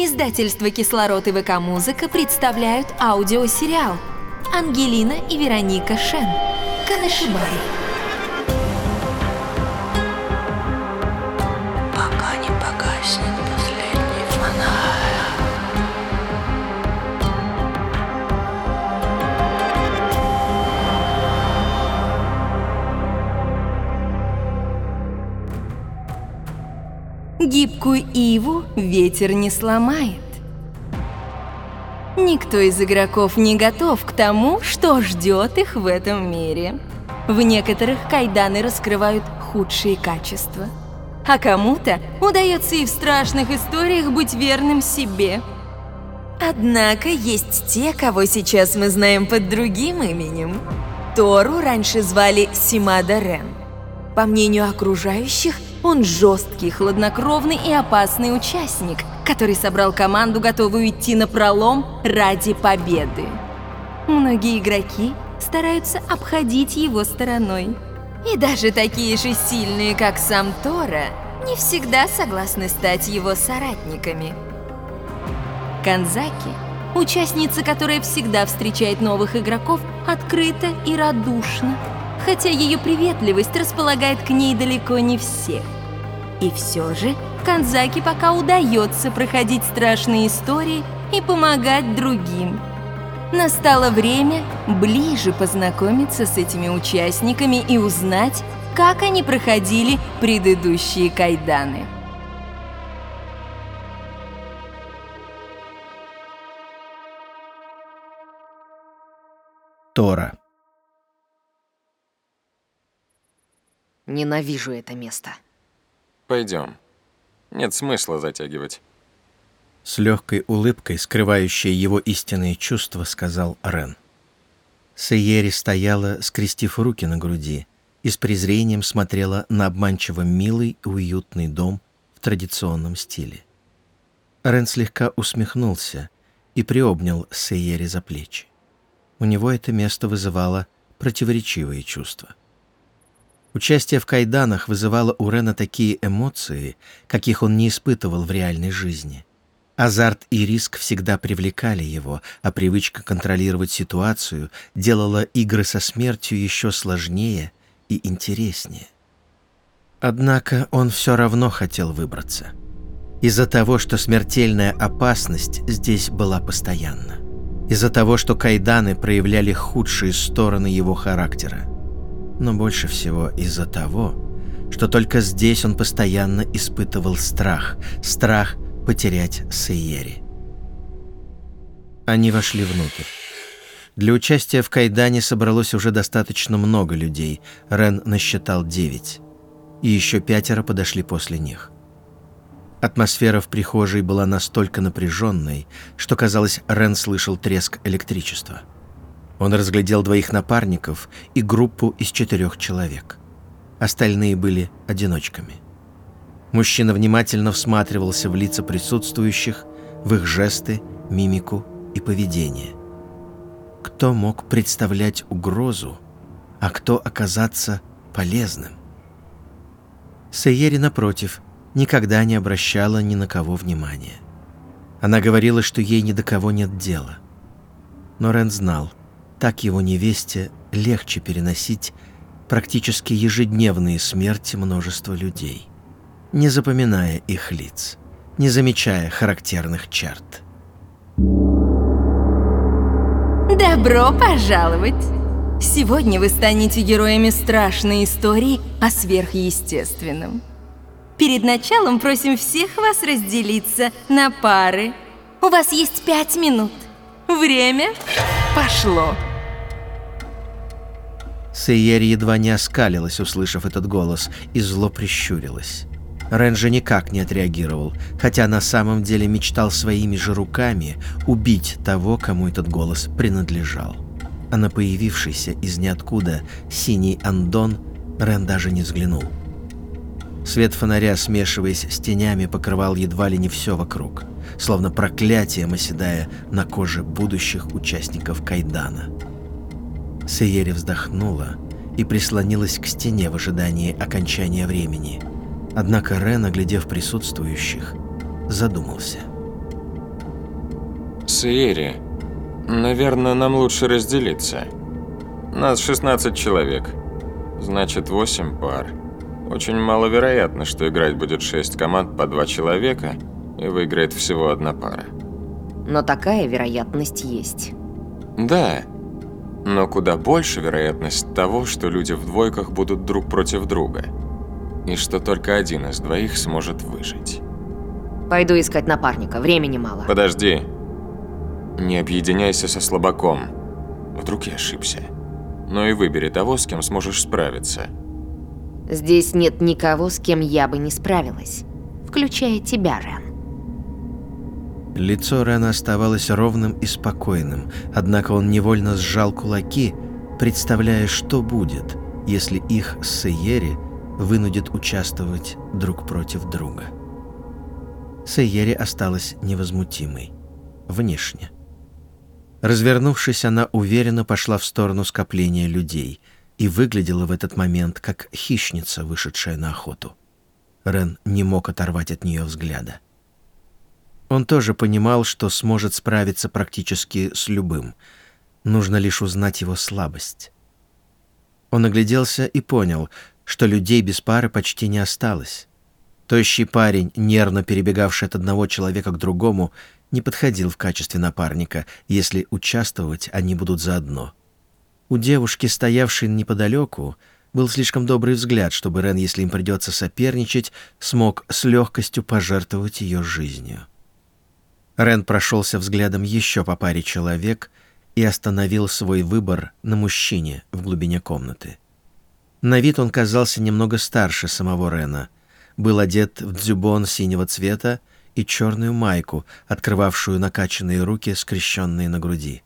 Издательство «Кислород» и ВК-музыка представляют аудиосериал «Ангелина и Вероника Шен. Канашибай». Гибкую иву ветер не сломает. Никто из игроков не готов к тому, что ждет их в этом мире. В некоторых кайданы раскрывают худшие качества. А кому-то удается и в страшных историях быть верным себе. Однако есть те, кого сейчас мы знаем под другим именем. Тору раньше звали Симада Рен. По мнению окружающих, он жесткий, хладнокровный и опасный участник, который собрал команду, готовую идти на пролом ради победы. Многие игроки стараются обходить его стороной. И даже такие же сильные, как сам Тора, не всегда согласны стать его соратниками. Канзаки, участница, которая всегда встречает новых игроков открыто и радушно, хотя ее приветливость располагает к ней далеко не всех. И все же Канзаки пока удается проходить страшные истории и помогать другим. Настало время ближе познакомиться с этими участниками и узнать, как они проходили предыдущие кайданы. Тора. Ненавижу это место. Пойдем. Нет смысла затягивать. С легкой улыбкой, скрывающей его истинные чувства, сказал Рен. Сейери стояла, скрестив руки на груди, и с презрением смотрела на обманчиво милый и уютный дом в традиционном стиле. Рен слегка усмехнулся и приобнял Сейери за плечи. У него это место вызывало противоречивые чувства. Участие в кайданах вызывало у Рена такие эмоции, каких он не испытывал в реальной жизни. Азарт и риск всегда привлекали его, а привычка контролировать ситуацию делала игры со смертью еще сложнее и интереснее. Однако он все равно хотел выбраться. Из-за того, что смертельная опасность здесь была постоянна. Из-за того, что кайданы проявляли худшие стороны его характера но больше всего из-за того, что только здесь он постоянно испытывал страх, страх потерять Сейери. Они вошли внутрь. Для участия в Кайдане собралось уже достаточно много людей, Рен насчитал девять, и еще пятеро подошли после них. Атмосфера в прихожей была настолько напряженной, что, казалось, Рен слышал треск электричества. Он разглядел двоих напарников и группу из четырех человек. Остальные были одиночками. Мужчина внимательно всматривался в лица присутствующих, в их жесты, мимику и поведение. Кто мог представлять угрозу, а кто оказаться полезным? Сейери, напротив, никогда не обращала ни на кого внимания. Она говорила, что ей ни до кого нет дела. Но Рен знал, так его невесте легче переносить практически ежедневные смерти множества людей, не запоминая их лиц, не замечая характерных черт. Добро пожаловать! Сегодня вы станете героями страшной истории о сверхъестественном. Перед началом просим всех вас разделиться на пары. У вас есть пять минут. Время пошло. Сейери едва не оскалилась, услышав этот голос, и зло прищурилась. Рен же никак не отреагировал, хотя на самом деле мечтал своими же руками убить того, кому этот голос принадлежал. А на появившийся из ниоткуда синий андон Рен даже не взглянул. Свет фонаря, смешиваясь с тенями, покрывал едва ли не все вокруг, словно проклятием оседая на коже будущих участников Кайдана. Сейери вздохнула и прислонилась к стене в ожидании окончания времени. Однако Рен, оглядев присутствующих, задумался. Сиери, наверное, нам лучше разделиться. Нас 16 человек. Значит, 8 пар. Очень маловероятно, что играть будет 6 команд по 2 человека и выиграет всего одна пара. Но такая вероятность есть. Да, но куда больше вероятность того, что люди в двойках будут друг против друга. И что только один из двоих сможет выжить. Пойду искать напарника, времени мало. Подожди. Не объединяйся со слабаком. Вдруг я ошибся. Но и выбери того, с кем сможешь справиться. Здесь нет никого, с кем я бы не справилась. Включая тебя, Рен. Лицо Рена оставалось ровным и спокойным, однако он невольно сжал кулаки, представляя, что будет, если их с Сейери вынудит участвовать друг против друга. Сейери осталась невозмутимой. Внешне. Развернувшись, она уверенно пошла в сторону скопления людей и выглядела в этот момент как хищница, вышедшая на охоту. Рен не мог оторвать от нее взгляда. Он тоже понимал, что сможет справиться практически с любым. Нужно лишь узнать его слабость. Он огляделся и понял, что людей без пары почти не осталось. Тощий парень, нервно перебегавший от одного человека к другому, не подходил в качестве напарника, если участвовать они будут заодно. У девушки, стоявшей неподалеку, был слишком добрый взгляд, чтобы Рен, если им придется соперничать, смог с легкостью пожертвовать ее жизнью. Рен прошелся взглядом еще по паре человек и остановил свой выбор на мужчине в глубине комнаты. На вид он казался немного старше самого Рена. Был одет в дзюбон синего цвета и черную майку, открывавшую накачанные руки, скрещенные на груди.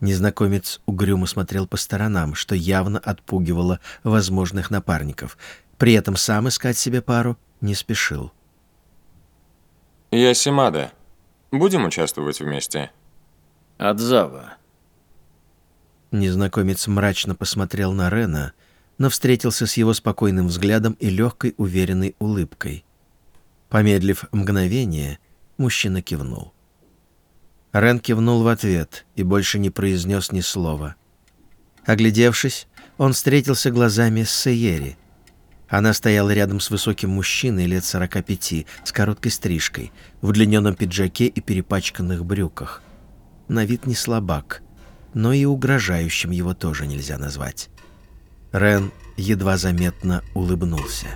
Незнакомец угрюмо смотрел по сторонам, что явно отпугивало возможных напарников. При этом сам искать себе пару не спешил. Я Симада. Будем участвовать вместе? Отзава. Незнакомец мрачно посмотрел на Рена, но встретился с его спокойным взглядом и легкой уверенной улыбкой. Помедлив мгновение, мужчина кивнул. Рен кивнул в ответ и больше не произнес ни слова. Оглядевшись, он встретился глазами с Сейери — она стояла рядом с высоким мужчиной лет 45, с короткой стрижкой, в удлиненном пиджаке и перепачканных брюках. На вид не слабак, но и угрожающим его тоже нельзя назвать. Рен едва заметно улыбнулся.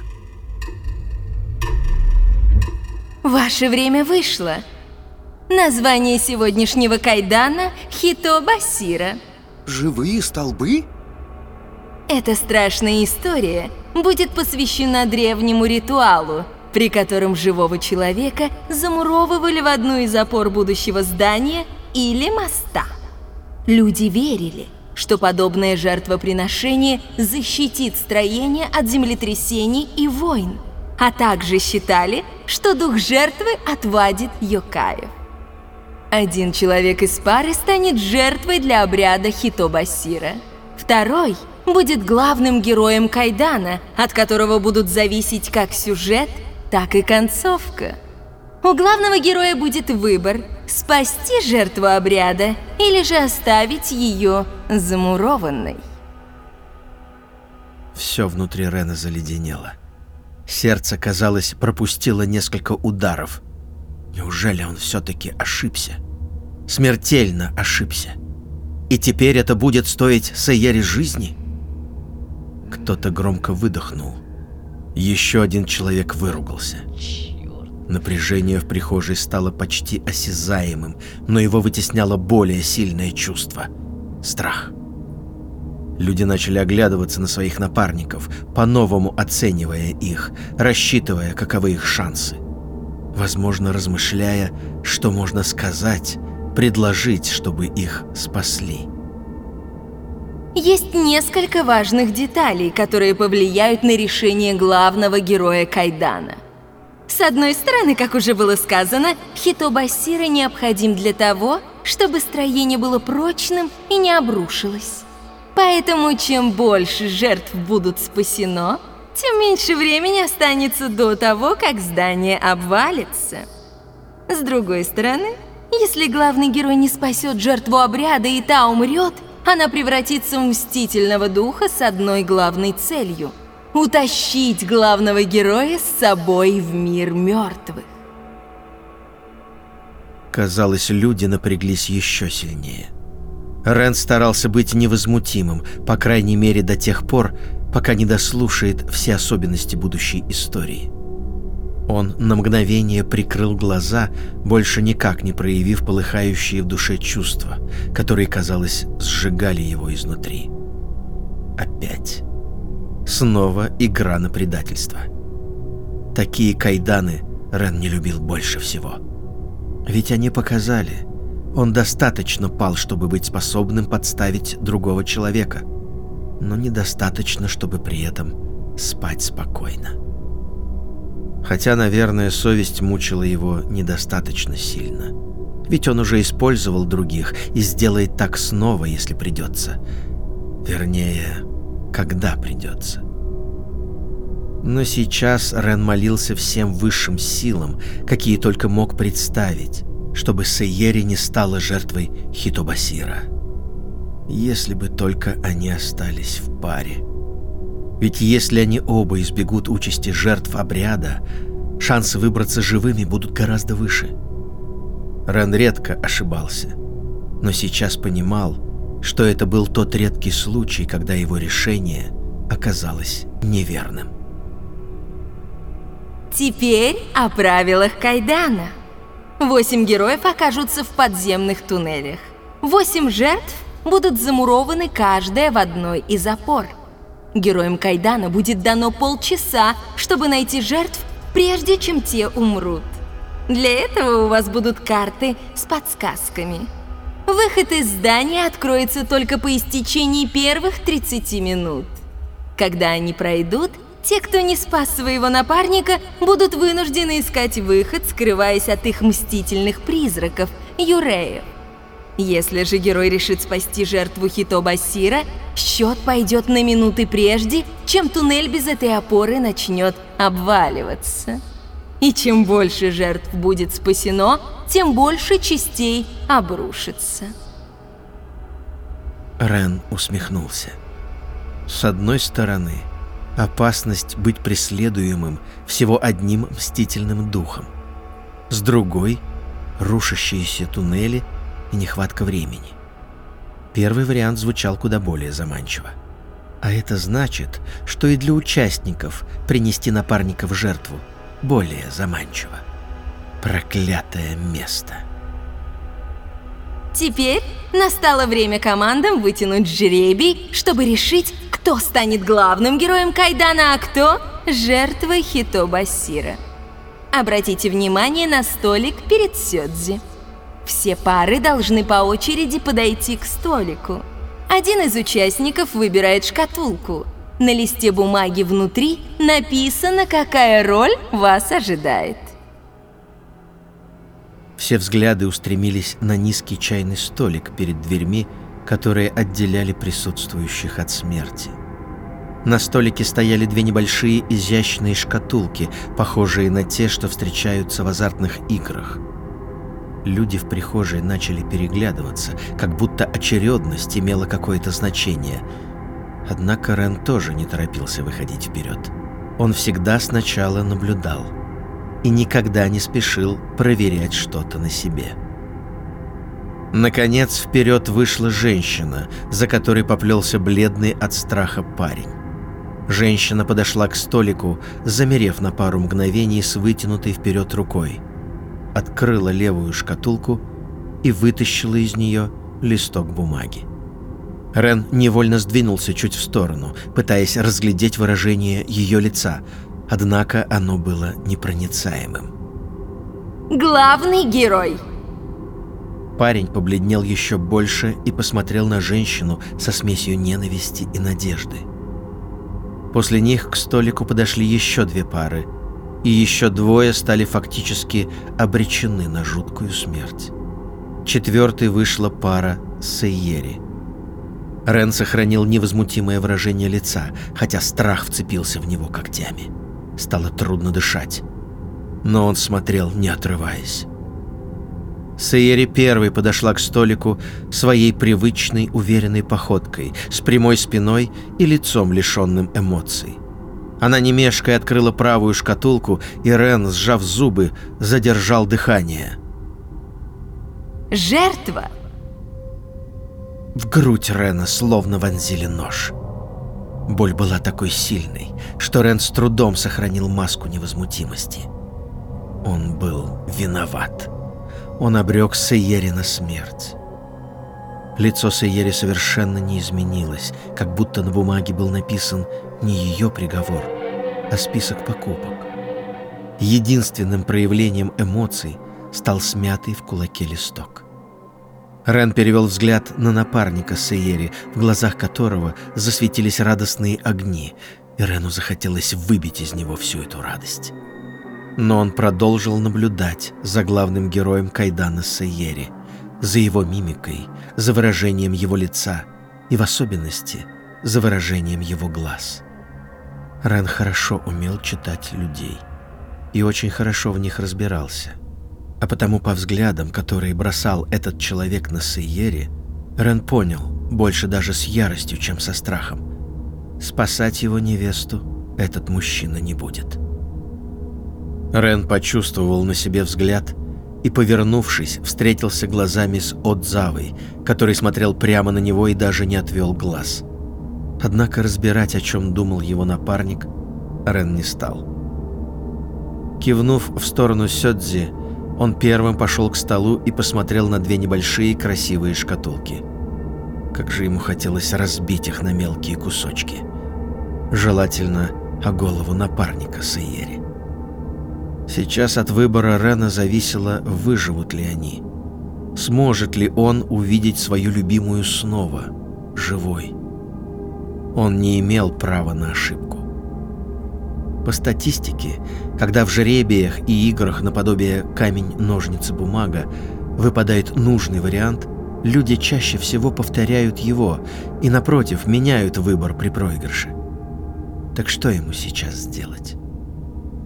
Ваше время вышло. Название сегодняшнего кайдана – Хито Басира. Живые столбы? Эта страшная история будет посвящена древнему ритуалу, при котором живого человека замуровывали в одну из опор будущего здания или моста. Люди верили, что подобное жертвоприношение защитит строение от землетрясений и войн, а также считали, что дух жертвы отвадит Йокаев. Один человек из пары станет жертвой для обряда Хитобасира. Второй – будет главным героем Кайдана, от которого будут зависеть как сюжет, так и концовка. У главного героя будет выбор – спасти жертву обряда или же оставить ее замурованной. Все внутри Рена заледенело. Сердце, казалось, пропустило несколько ударов. Неужели он все-таки ошибся? Смертельно ошибся. И теперь это будет стоить Сайере жизни? Кто-то громко выдохнул. Еще один человек выругался. Напряжение в прихожей стало почти осязаемым, но его вытесняло более сильное чувство — страх. Люди начали оглядываться на своих напарников, по-новому оценивая их, рассчитывая, каковы их шансы. Возможно, размышляя, что можно сказать, предложить, чтобы их спасли. Есть несколько важных деталей, которые повлияют на решение главного героя Кайдана. С одной стороны, как уже было сказано, Хитобасира необходим для того, чтобы строение было прочным и не обрушилось. Поэтому чем больше жертв будут спасено, тем меньше времени останется до того, как здание обвалится. С другой стороны, Если главный герой не спасет жертву обряда и та умрет, она превратится в мстительного духа с одной главной целью – утащить главного героя с собой в мир мертвых. Казалось, люди напряглись еще сильнее. Рен старался быть невозмутимым, по крайней мере до тех пор, пока не дослушает все особенности будущей истории. Он на мгновение прикрыл глаза, больше никак не проявив полыхающие в душе чувства, которые, казалось, сжигали его изнутри. Опять. Снова игра на предательство. Такие кайданы Рен не любил больше всего. Ведь они показали, он достаточно пал, чтобы быть способным подставить другого человека, но недостаточно, чтобы при этом спать спокойно. Хотя, наверное, совесть мучила его недостаточно сильно. Ведь он уже использовал других и сделает так снова, если придется. Вернее, когда придется. Но сейчас Рен молился всем высшим силам, какие только мог представить, чтобы Сейери не стала жертвой Хитобасира. Если бы только они остались в паре. Ведь если они оба избегут участи жертв обряда, шансы выбраться живыми будут гораздо выше. Рен редко ошибался, но сейчас понимал, что это был тот редкий случай, когда его решение оказалось неверным. Теперь о правилах Кайдана. Восемь героев окажутся в подземных туннелях. Восемь жертв будут замурованы каждая в одной из опор – Героям Кайдана будет дано полчаса, чтобы найти жертв, прежде чем те умрут. Для этого у вас будут карты с подсказками. Выход из здания откроется только по истечении первых 30 минут. Когда они пройдут, те, кто не спас своего напарника, будут вынуждены искать выход, скрываясь от их мстительных призраков, юреев. Если же герой решит спасти жертву Хито Басира, счет пойдет на минуты прежде, чем туннель без этой опоры начнет обваливаться. И чем больше жертв будет спасено, тем больше частей обрушится. Рен усмехнулся. С одной стороны, опасность быть преследуемым всего одним мстительным духом. С другой — рушащиеся туннели — и нехватка времени. Первый вариант звучал куда более заманчиво. А это значит, что и для участников принести напарника в жертву более заманчиво. Проклятое место. Теперь настало время командам вытянуть жребий, чтобы решить, кто станет главным героем Кайдана, а кто – жертвой Хито Басира. Обратите внимание на столик перед Сёдзи. Все пары должны по очереди подойти к столику. Один из участников выбирает шкатулку. На листе бумаги внутри написано, какая роль вас ожидает. Все взгляды устремились на низкий чайный столик перед дверьми, которые отделяли присутствующих от смерти. На столике стояли две небольшие изящные шкатулки, похожие на те, что встречаются в азартных играх – Люди в прихожей начали переглядываться, как будто очередность имела какое-то значение. Однако Рен тоже не торопился выходить вперед. Он всегда сначала наблюдал и никогда не спешил проверять что-то на себе. Наконец вперед вышла женщина, за которой поплелся бледный от страха парень. Женщина подошла к столику, замерев на пару мгновений с вытянутой вперед рукой открыла левую шкатулку и вытащила из нее листок бумаги. Рен невольно сдвинулся чуть в сторону, пытаясь разглядеть выражение ее лица, однако оно было непроницаемым. Главный герой! Парень побледнел еще больше и посмотрел на женщину со смесью ненависти и надежды. После них к столику подошли еще две пары – и еще двое стали фактически обречены на жуткую смерть. Четвертой вышла пара Сейери. Рен сохранил невозмутимое выражение лица, хотя страх вцепился в него когтями. Стало трудно дышать, но он смотрел, не отрываясь. Сейери первой подошла к столику своей привычной уверенной походкой, с прямой спиной и лицом, лишенным эмоций. Она не мешкая открыла правую шкатулку, и Рен, сжав зубы, задержал дыхание. Жертва В грудь Рена словно вонзили нож. Боль была такой сильной, что Рен с трудом сохранил маску невозмутимости. Он был виноват. Он обрек Сейери на смерть. Лицо Сейери совершенно не изменилось, как будто на бумаге был написан не ее приговор, а список покупок. Единственным проявлением эмоций стал смятый в кулаке листок. Рен перевел взгляд на напарника Сейери, в глазах которого засветились радостные огни, и Рену захотелось выбить из него всю эту радость. Но он продолжил наблюдать за главным героем Кайдана Сейери, за его мимикой, за выражением его лица и, в особенности, за выражением его глаз. Рен хорошо умел читать людей и очень хорошо в них разбирался. А потому по взглядам, которые бросал этот человек на Сейере, Рен понял, больше даже с яростью, чем со страхом. Спасать его невесту этот мужчина не будет. Рен почувствовал на себе взгляд и, повернувшись, встретился глазами с Отзавой, который смотрел прямо на него и даже не отвел глаз. Однако разбирать, о чем думал его напарник, Рен не стал. Кивнув в сторону Сёдзи, он первым пошел к столу и посмотрел на две небольшие красивые шкатулки. Как же ему хотелось разбить их на мелкие кусочки. Желательно о голову напарника Сейери. Сейчас от выбора Рена зависело, выживут ли они. Сможет ли он увидеть свою любимую снова, живой. Он не имел права на ошибку. По статистике, когда в жеребиях и играх наподобие камень-ножницы-бумага выпадает нужный вариант, люди чаще всего повторяют его и, напротив, меняют выбор при проигрыше. Так что ему сейчас сделать?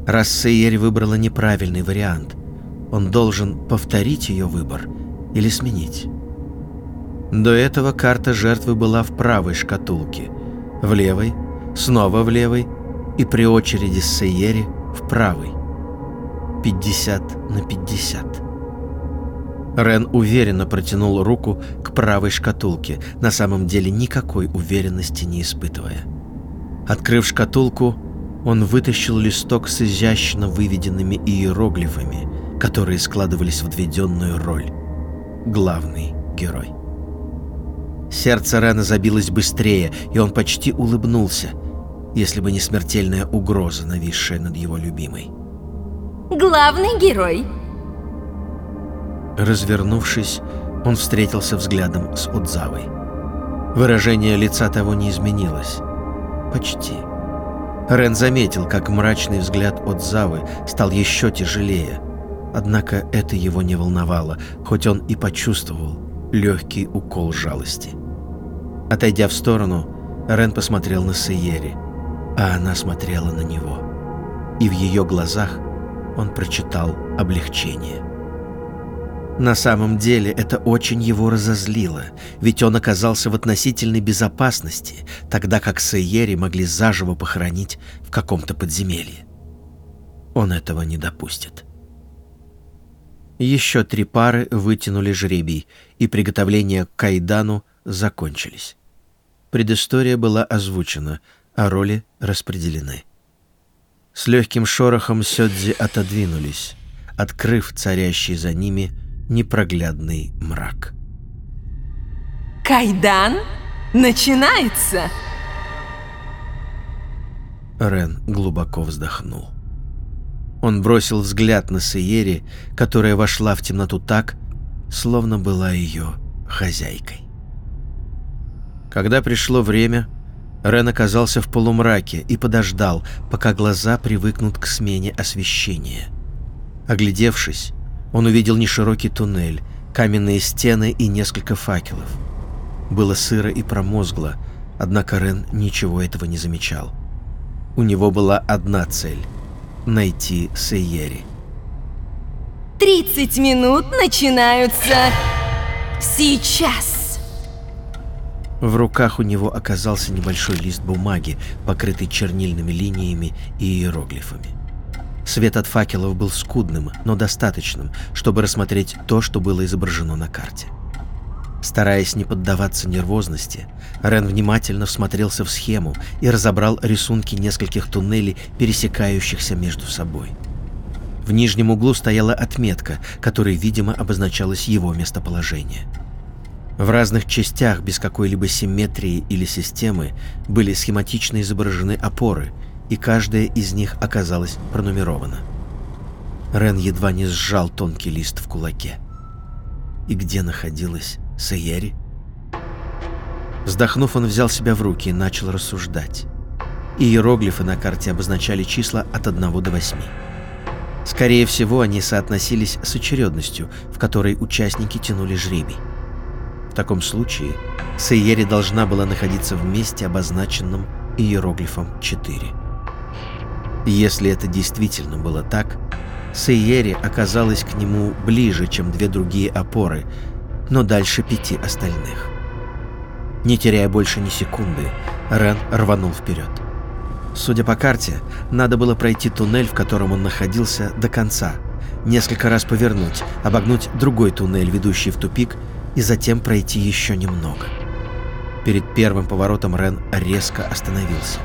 Раз Сейери выбрала неправильный вариант, он должен повторить ее выбор или сменить. До этого карта жертвы была в правой шкатулке, в левой, снова в левой и при очереди с Сейери в правой. 50 на 50. Рен уверенно протянул руку к правой шкатулке, на самом деле никакой уверенности не испытывая. Открыв шкатулку, он вытащил листок с изящно выведенными иероглифами, которые складывались в отведенную роль. Главный герой. Сердце Рена забилось быстрее, и он почти улыбнулся, если бы не смертельная угроза, нависшая над его любимой. Главный герой. Развернувшись, он встретился взглядом с Удзавой. Выражение лица того не изменилось. Почти. Рен заметил, как мрачный взгляд от Завы стал еще тяжелее. Однако это его не волновало, хоть он и почувствовал легкий укол жалости. Отойдя в сторону, Рен посмотрел на Сейери, а она смотрела на него. И в ее глазах он прочитал облегчение. На самом деле это очень его разозлило, ведь он оказался в относительной безопасности, тогда как Сейери могли заживо похоронить в каком-то подземелье. Он этого не допустит. Еще три пары вытянули жребий, и приготовления к кайдану закончились. Предыстория была озвучена, а роли распределены. С легким шорохом Сёдзи отодвинулись, открыв царящий за ними непроглядный мрак. Кайдан начинается. Рен глубоко вздохнул. Он бросил взгляд на Сейери, которая вошла в темноту так, словно была ее хозяйкой. Когда пришло время, Рен оказался в полумраке и подождал, пока глаза привыкнут к смене освещения. Оглядевшись, он увидел неширокий туннель, каменные стены и несколько факелов. Было сыро и промозгло, однако Рен ничего этого не замечал. У него была одна цель — найти Сейери. 30 минут начинаются сейчас. В руках у него оказался небольшой лист бумаги, покрытый чернильными линиями и иероглифами. Свет от факелов был скудным, но достаточным, чтобы рассмотреть то, что было изображено на карте. Стараясь не поддаваться нервозности, Рен внимательно всмотрелся в схему и разобрал рисунки нескольких туннелей, пересекающихся между собой. В нижнем углу стояла отметка, которой, видимо, обозначалось его местоположение. В разных частях без какой-либо симметрии или системы были схематично изображены опоры, и каждая из них оказалась пронумерована. Рен едва не сжал тонкий лист в кулаке. И где находилась Сайери? Вздохнув, он взял себя в руки и начал рассуждать. Иероглифы на карте обозначали числа от 1 до 8. Скорее всего, они соотносились с очередностью, в которой участники тянули жребий. В таком случае Сейери должна была находиться в месте, обозначенном иероглифом 4. Если это действительно было так, Сейери оказалась к нему ближе, чем две другие опоры, но дальше пяти остальных. Не теряя больше ни секунды, Рен рванул вперед. Судя по карте, надо было пройти туннель, в котором он находился, до конца, несколько раз повернуть, обогнуть другой туннель, ведущий в тупик, и затем пройти еще немного. Перед первым поворотом Рен резко остановился.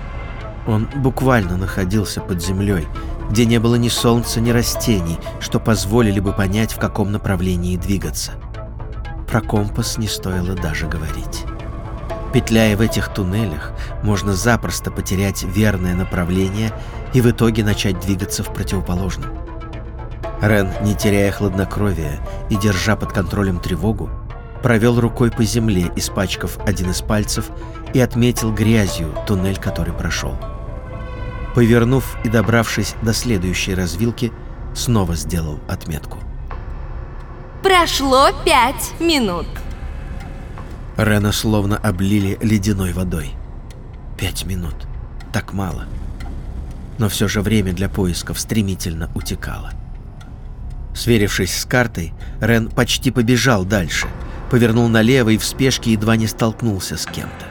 Он буквально находился под землей, где не было ни солнца, ни растений, что позволили бы понять, в каком направлении двигаться. Про компас не стоило даже говорить. Петляя в этих туннелях, можно запросто потерять верное направление и в итоге начать двигаться в противоположном. Рен, не теряя хладнокровия и держа под контролем тревогу, провел рукой по земле, испачкав один из пальцев, и отметил грязью туннель, который прошел. Повернув и добравшись до следующей развилки, снова сделал отметку. Прошло пять минут. Рена словно облили ледяной водой. Пять минут. Так мало. Но все же время для поисков стремительно утекало. Сверившись с картой, Рен почти побежал дальше, повернул налево и в спешке едва не столкнулся с кем-то.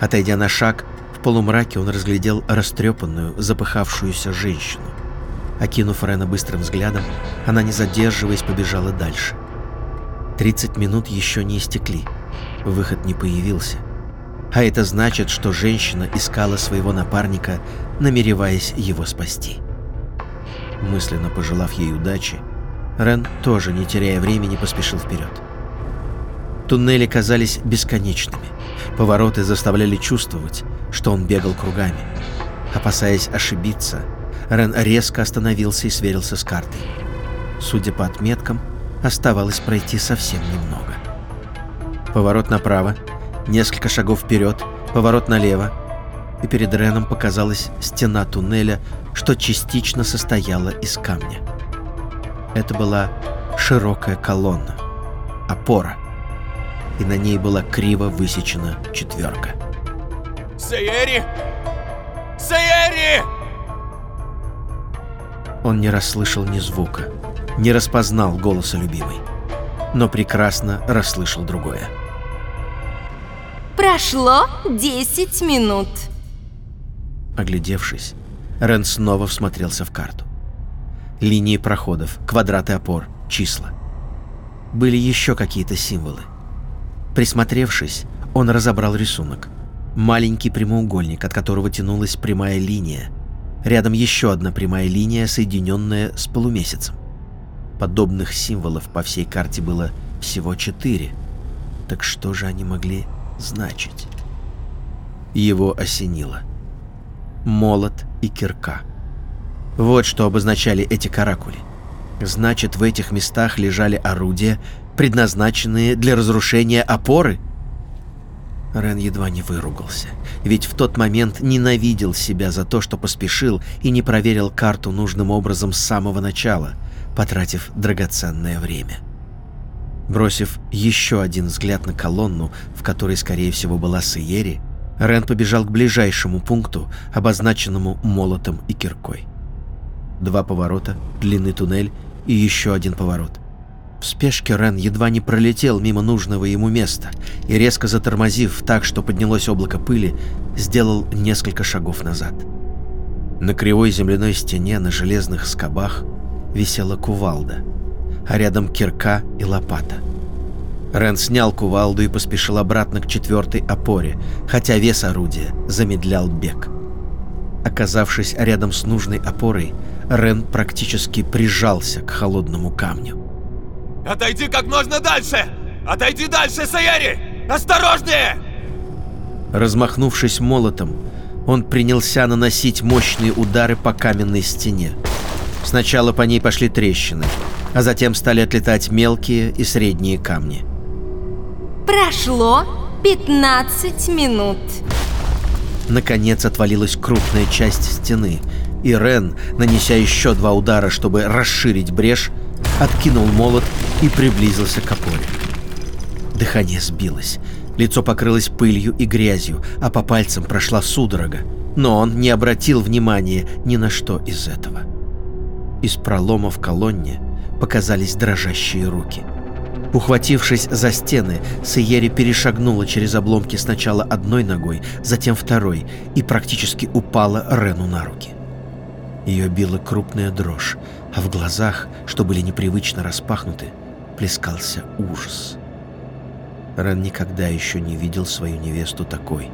Отойдя на шаг, полумраке он разглядел растрепанную, запыхавшуюся женщину. Окинув Рена быстрым взглядом, она, не задерживаясь, побежала дальше. Тридцать минут еще не истекли — выход не появился. А это значит, что женщина искала своего напарника, намереваясь его спасти. Мысленно пожелав ей удачи, Рен, тоже не теряя времени, поспешил вперед. Туннели казались бесконечными. Повороты заставляли чувствовать, что он бегал кругами. Опасаясь ошибиться, Рен резко остановился и сверился с картой. Судя по отметкам, оставалось пройти совсем немного поворот направо, несколько шагов вперед, поворот налево, и перед Реном показалась стена туннеля, что частично состояла из камня. Это была широкая колонна, опора, и на ней была криво высечена четверка. Сайери! Сайери! Он не расслышал ни звука, не распознал голоса любимой, но прекрасно расслышал другое. Прошло 10 минут. Оглядевшись, Рен снова всмотрелся в карту. Линии проходов, квадраты опор, числа. Были еще какие-то символы. Присмотревшись, он разобрал рисунок. Маленький прямоугольник, от которого тянулась прямая линия. Рядом еще одна прямая линия, соединенная с полумесяцем. Подобных символов по всей карте было всего четыре. Так что же они могли значить? Его осенило. Молот и кирка. Вот что обозначали эти каракули. Значит, в этих местах лежали орудия, предназначенные для разрушения опоры? Рен едва не выругался, ведь в тот момент ненавидел себя за то, что поспешил и не проверил карту нужным образом с самого начала, потратив драгоценное время. Бросив еще один взгляд на колонну, в которой, скорее всего, была Сейери, Рен побежал к ближайшему пункту, обозначенному молотом и киркой. Два поворота, длинный туннель и еще один поворот. В спешке Рен едва не пролетел мимо нужного ему места и, резко затормозив так, что поднялось облако пыли, сделал несколько шагов назад. На кривой земляной стене на железных скобах висела кувалда, а рядом кирка и лопата. Рен снял кувалду и поспешил обратно к четвертой опоре, хотя вес орудия замедлял бег. Оказавшись рядом с нужной опорой, Рен практически прижался к холодному камню. Отойди как можно дальше! Отойди дальше, Саери! Осторожнее! Размахнувшись молотом, он принялся наносить мощные удары по каменной стене. Сначала по ней пошли трещины, а затем стали отлетать мелкие и средние камни. Прошло 15 минут. Наконец отвалилась крупная часть стены, и Рен, нанеся еще два удара, чтобы расширить брешь, откинул молот и приблизился к опоре. Дыхание сбилось, лицо покрылось пылью и грязью, а по пальцам прошла судорога, но он не обратил внимания ни на что из этого. Из пролома в колонне показались дрожащие руки. Ухватившись за стены, Сейери перешагнула через обломки сначала одной ногой, затем второй и практически упала Рену на руки. Ее била крупная дрожь, а в глазах, что были непривычно распахнуты, плескался ужас. Рен никогда еще не видел свою невесту такой,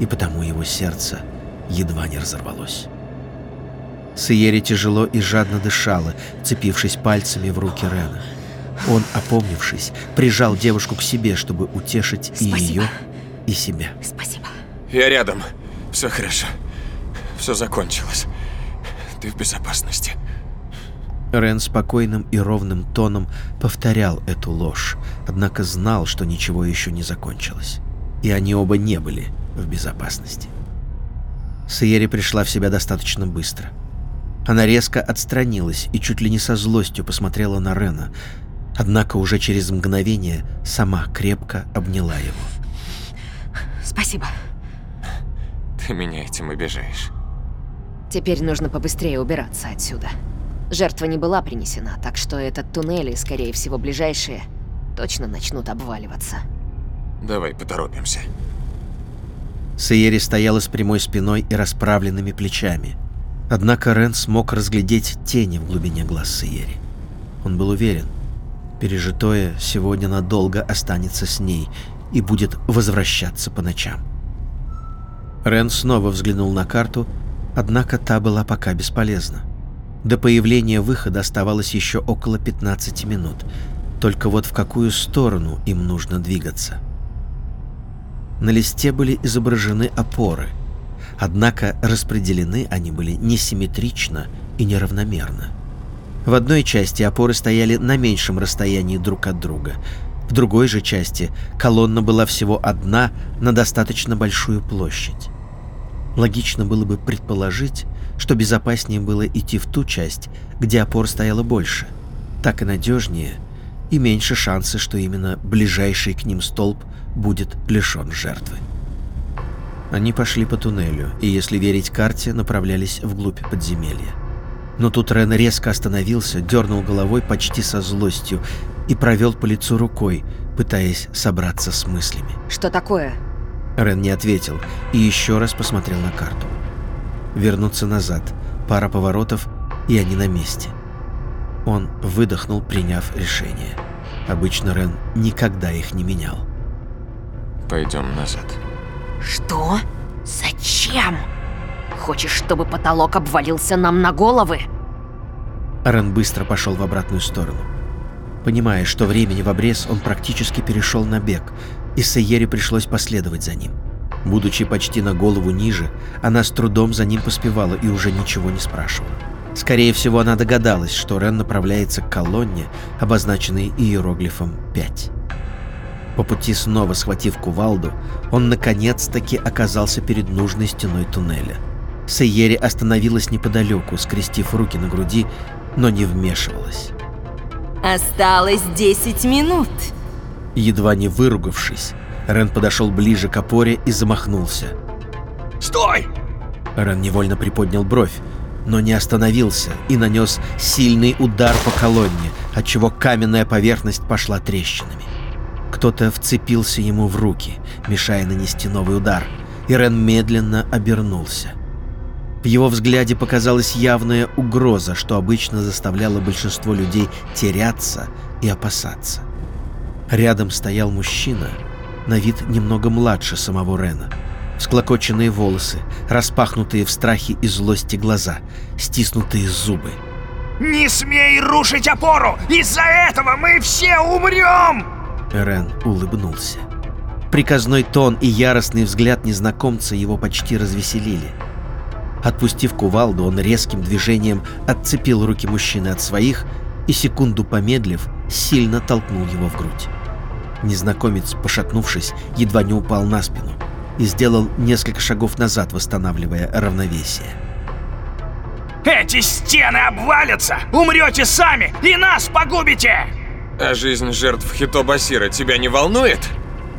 и потому его сердце едва не разорвалось. Сиери тяжело и жадно дышала, цепившись пальцами в руки Рена. Он, опомнившись, прижал девушку к себе, чтобы утешить и Спасибо. ее, и себя. Спасибо. Я рядом. Все хорошо. Все закончилось. Ты в безопасности. Рен спокойным и ровным тоном повторял эту ложь, однако знал, что ничего еще не закончилось. И они оба не были в безопасности. Сиери пришла в себя достаточно быстро. Она резко отстранилась и чуть ли не со злостью посмотрела на Рена, однако уже через мгновение сама крепко обняла его. Спасибо. Ты меня этим обижаешь. Теперь нужно побыстрее убираться отсюда. Жертва не была принесена, так что этот туннель и, скорее всего, ближайшие точно начнут обваливаться. Давай поторопимся. Сиери стояла с прямой спиной и расправленными плечами. Однако Рен смог разглядеть тени в глубине глаз Сиери. Он был уверен, пережитое сегодня надолго останется с ней и будет возвращаться по ночам. Рен снова взглянул на карту, однако та была пока бесполезна. До появления выхода оставалось еще около 15 минут, только вот в какую сторону им нужно двигаться. На листе были изображены опоры, однако распределены они были несимметрично и неравномерно. В одной части опоры стояли на меньшем расстоянии друг от друга, в другой же части колонна была всего одна на достаточно большую площадь. Логично было бы предположить, что безопаснее было идти в ту часть, где опор стояло больше. Так и надежнее, и меньше шансы, что именно ближайший к ним столб будет лишен жертвы. Они пошли по туннелю, и, если верить карте, направлялись вглубь подземелья. Но тут Рен резко остановился, дернул головой почти со злостью и провел по лицу рукой, пытаясь собраться с мыслями. Что такое? Рен не ответил и еще раз посмотрел на карту. Вернуться назад, пара поворотов, и они на месте. Он выдохнул, приняв решение. Обычно Рен никогда их не менял. Пойдем назад. Что? Зачем? Хочешь, чтобы потолок обвалился нам на головы? Рен быстро пошел в обратную сторону. Понимая, что времени в обрез, он практически перешел на бег, и Сейере пришлось последовать за ним. Будучи почти на голову ниже, она с трудом за ним поспевала и уже ничего не спрашивала. Скорее всего, она догадалась, что Рен направляется к колонне, обозначенной иероглифом 5. По пути снова схватив кувалду, он наконец-таки оказался перед нужной стеной туннеля. Сейери остановилась неподалеку, скрестив руки на груди, но не вмешивалась. Осталось 10 минут. Едва не выругавшись, Рен подошел ближе к опоре и замахнулся. Стой! Рен невольно приподнял бровь, но не остановился и нанес сильный удар по колонне, отчего каменная поверхность пошла трещинами. Кто-то вцепился ему в руки, мешая нанести новый удар, и Рен медленно обернулся. В его взгляде показалась явная угроза, что обычно заставляло большинство людей теряться и опасаться. Рядом стоял мужчина, на вид немного младше самого Рена. Склокоченные волосы, распахнутые в страхе и злости глаза, стиснутые зубы. «Не смей рушить опору! Из-за этого мы все умрем!» Рен улыбнулся. Приказной тон и яростный взгляд незнакомца его почти развеселили. Отпустив кувалду, он резким движением отцепил руки мужчины от своих и, секунду помедлив, сильно толкнул его в грудь. Незнакомец, пошатнувшись, едва не упал на спину и сделал несколько шагов назад, восстанавливая равновесие. «Эти стены обвалятся! Умрете сами и нас погубите!» А жизнь жертв Хитобасира тебя не волнует?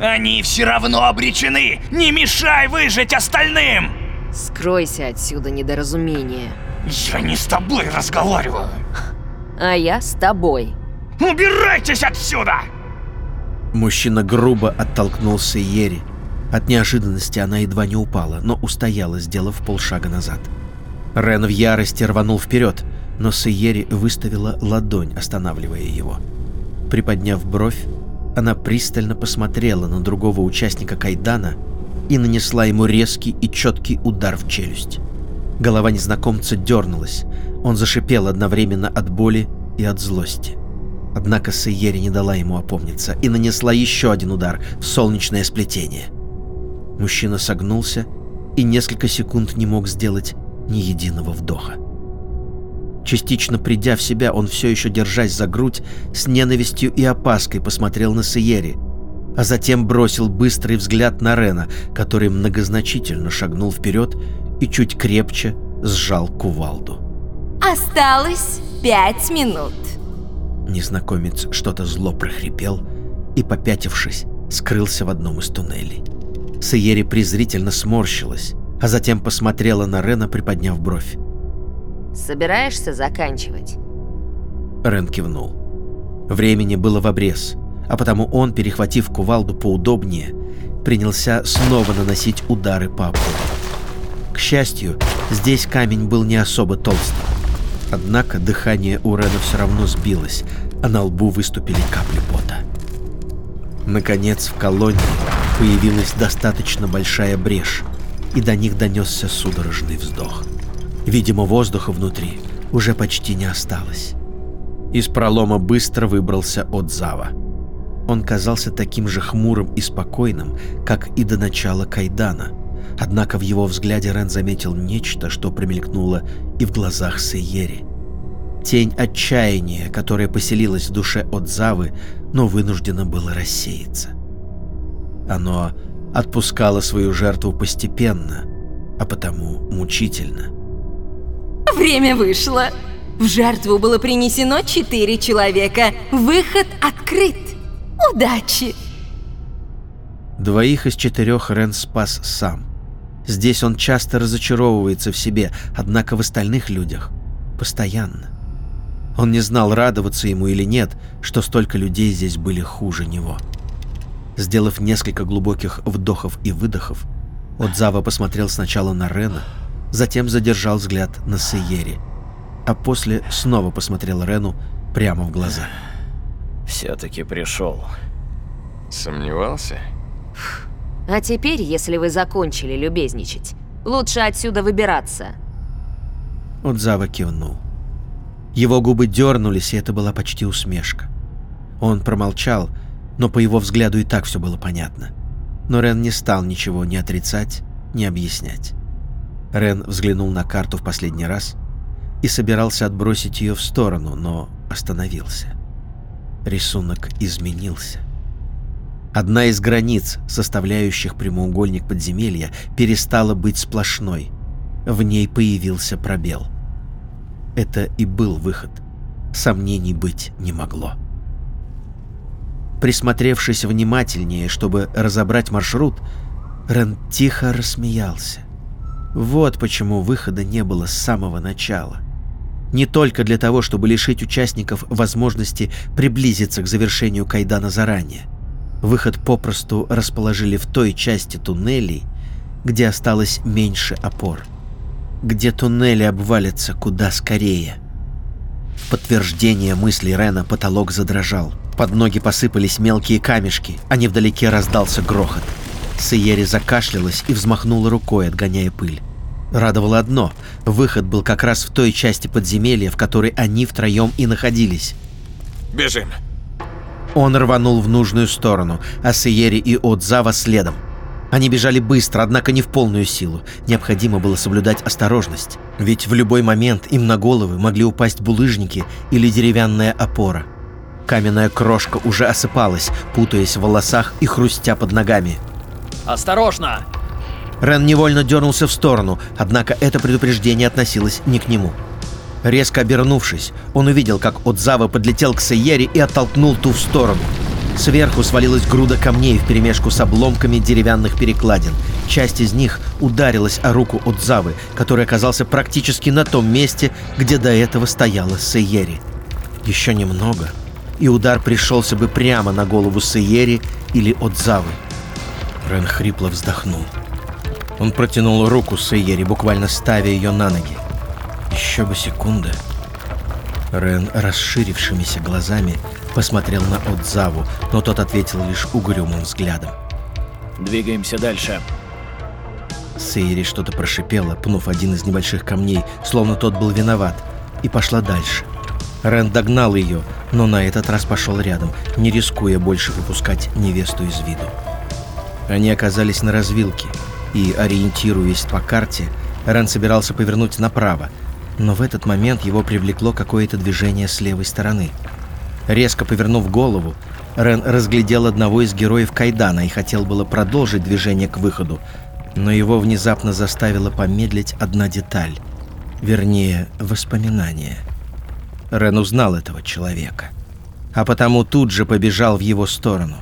Они все равно обречены! Не мешай выжить остальным! Скройся отсюда, недоразумение. Я не с тобой разговариваю! А я с тобой. Убирайтесь отсюда! Мужчина грубо оттолкнул Сейери. От неожиданности она едва не упала, но устояла, сделав полшага назад. Рен в ярости рванул вперед, но Сейери выставила ладонь, останавливая его. Приподняв бровь, она пристально посмотрела на другого участника Кайдана и нанесла ему резкий и четкий удар в челюсть. Голова незнакомца дернулась, он зашипел одновременно от боли и от злости. Однако Сейери не дала ему опомниться и нанесла еще один удар в солнечное сплетение. Мужчина согнулся и несколько секунд не мог сделать ни единого вдоха. Частично придя в себя, он все еще, держась за грудь, с ненавистью и опаской посмотрел на Сейери, а затем бросил быстрый взгляд на Рена, который многозначительно шагнул вперед и чуть крепче сжал кувалду. Осталось пять минут. Незнакомец что-то зло прохрипел и, попятившись, скрылся в одном из туннелей. Сейери презрительно сморщилась, а затем посмотрела на Рена, приподняв бровь. Собираешься заканчивать? Рен кивнул. Времени было в обрез, а потому он, перехватив кувалду поудобнее, принялся снова наносить удары по опоре. К счастью, здесь камень был не особо толстым. Однако дыхание у Рена все равно сбилось, а на лбу выступили капли пота. Наконец в колонне появилась достаточно большая брешь, и до них донесся судорожный вздох. Видимо, воздуха внутри уже почти не осталось. Из пролома быстро выбрался Отзава. Он казался таким же хмурым и спокойным, как и до начала Кайдана. Однако в его взгляде Рен заметил нечто, что промелькнуло и в глазах Сейери. Тень отчаяния, которая поселилась в душе Отзавы, но вынуждено было рассеяться. Оно отпускало свою жертву постепенно, а потому мучительно. Время вышло. В жертву было принесено четыре человека. Выход открыт. Удачи! Двоих из четырех Рен спас сам. Здесь он часто разочаровывается в себе, однако в остальных людях постоянно. Он не знал, радоваться ему или нет, что столько людей здесь были хуже него. Сделав несколько глубоких вдохов и выдохов, Отзава посмотрел сначала на Рена, затем задержал взгляд на Сейери, а после снова посмотрел Рену прямо в глаза. Все-таки пришел. Сомневался? А теперь, если вы закончили любезничать, лучше отсюда выбираться. Отзава кивнул. Его губы дернулись, и это была почти усмешка. Он промолчал, но по его взгляду и так все было понятно. Но Рен не стал ничего ни отрицать, ни объяснять. Рен взглянул на карту в последний раз и собирался отбросить ее в сторону, но остановился. Рисунок изменился. Одна из границ, составляющих прямоугольник подземелья, перестала быть сплошной. В ней появился пробел. Это и был выход. Сомнений быть не могло. Присмотревшись внимательнее, чтобы разобрать маршрут, Рен тихо рассмеялся. Вот почему выхода не было с самого начала. Не только для того, чтобы лишить участников возможности приблизиться к завершению Кайдана заранее. Выход попросту расположили в той части туннелей, где осталось меньше опор. Где туннели обвалятся куда скорее. В подтверждение мысли Рена потолок задрожал. Под ноги посыпались мелкие камешки, а невдалеке раздался грохот. Сейери закашлялась и взмахнула рукой, отгоняя пыль. Радовало одно — выход был как раз в той части подземелья, в которой они втроем и находились. Бежим. Он рванул в нужную сторону, а Сейери и Отзава следом. Они бежали быстро, однако не в полную силу. Необходимо было соблюдать осторожность, ведь в любой момент им на головы могли упасть булыжники или деревянная опора. Каменная крошка уже осыпалась, путаясь в волосах и хрустя под ногами. Осторожно! Рен невольно дернулся в сторону, однако это предупреждение относилось не к нему. Резко обернувшись, он увидел, как Отзава подлетел к Сейере и оттолкнул ту в сторону. Сверху свалилась груда камней вперемешку с обломками деревянных перекладин. Часть из них ударилась о руку Отзавы, который оказался практически на том месте, где до этого стояла Сейери. Еще немного, и удар пришелся бы прямо на голову Сейери или Отзавы. Рен хрипло вздохнул. Он протянул руку Сейери, буквально ставя ее на ноги. Еще бы секунда. Рен расширившимися глазами посмотрел на Отзаву, но тот ответил лишь угрюмым взглядом. Двигаемся дальше. Сейри что-то прошипела, пнув один из небольших камней, словно тот был виноват, и пошла дальше. Рен догнал ее, но на этот раз пошел рядом, не рискуя больше выпускать невесту из виду. Они оказались на развилке, и, ориентируясь по карте, Рен собирался повернуть направо, но в этот момент его привлекло какое-то движение с левой стороны. Резко повернув голову, Рен разглядел одного из героев Кайдана и хотел было продолжить движение к выходу, но его внезапно заставила помедлить одна деталь, вернее, воспоминание. Рен узнал этого человека, а потому тут же побежал в его сторону.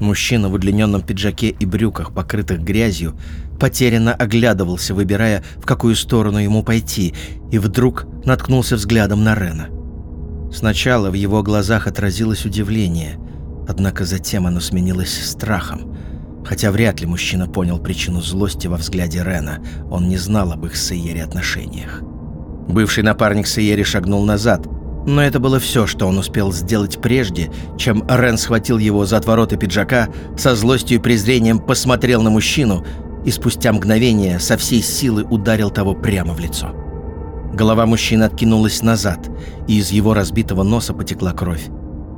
Мужчина в удлиненном пиджаке и брюках, покрытых грязью, потерянно оглядывался, выбирая, в какую сторону ему пойти, и вдруг наткнулся взглядом на Рена. Сначала в его глазах отразилось удивление, однако затем оно сменилось страхом. Хотя вряд ли мужчина понял причину злости во взгляде Рена, он не знал об их с Сейери отношениях. Бывший напарник Сейери шагнул назад, но это было все, что он успел сделать прежде, чем Рен схватил его за отвороты пиджака, со злостью и презрением посмотрел на мужчину и спустя мгновение со всей силы ударил того прямо в лицо. Голова мужчины откинулась назад, и из его разбитого носа потекла кровь.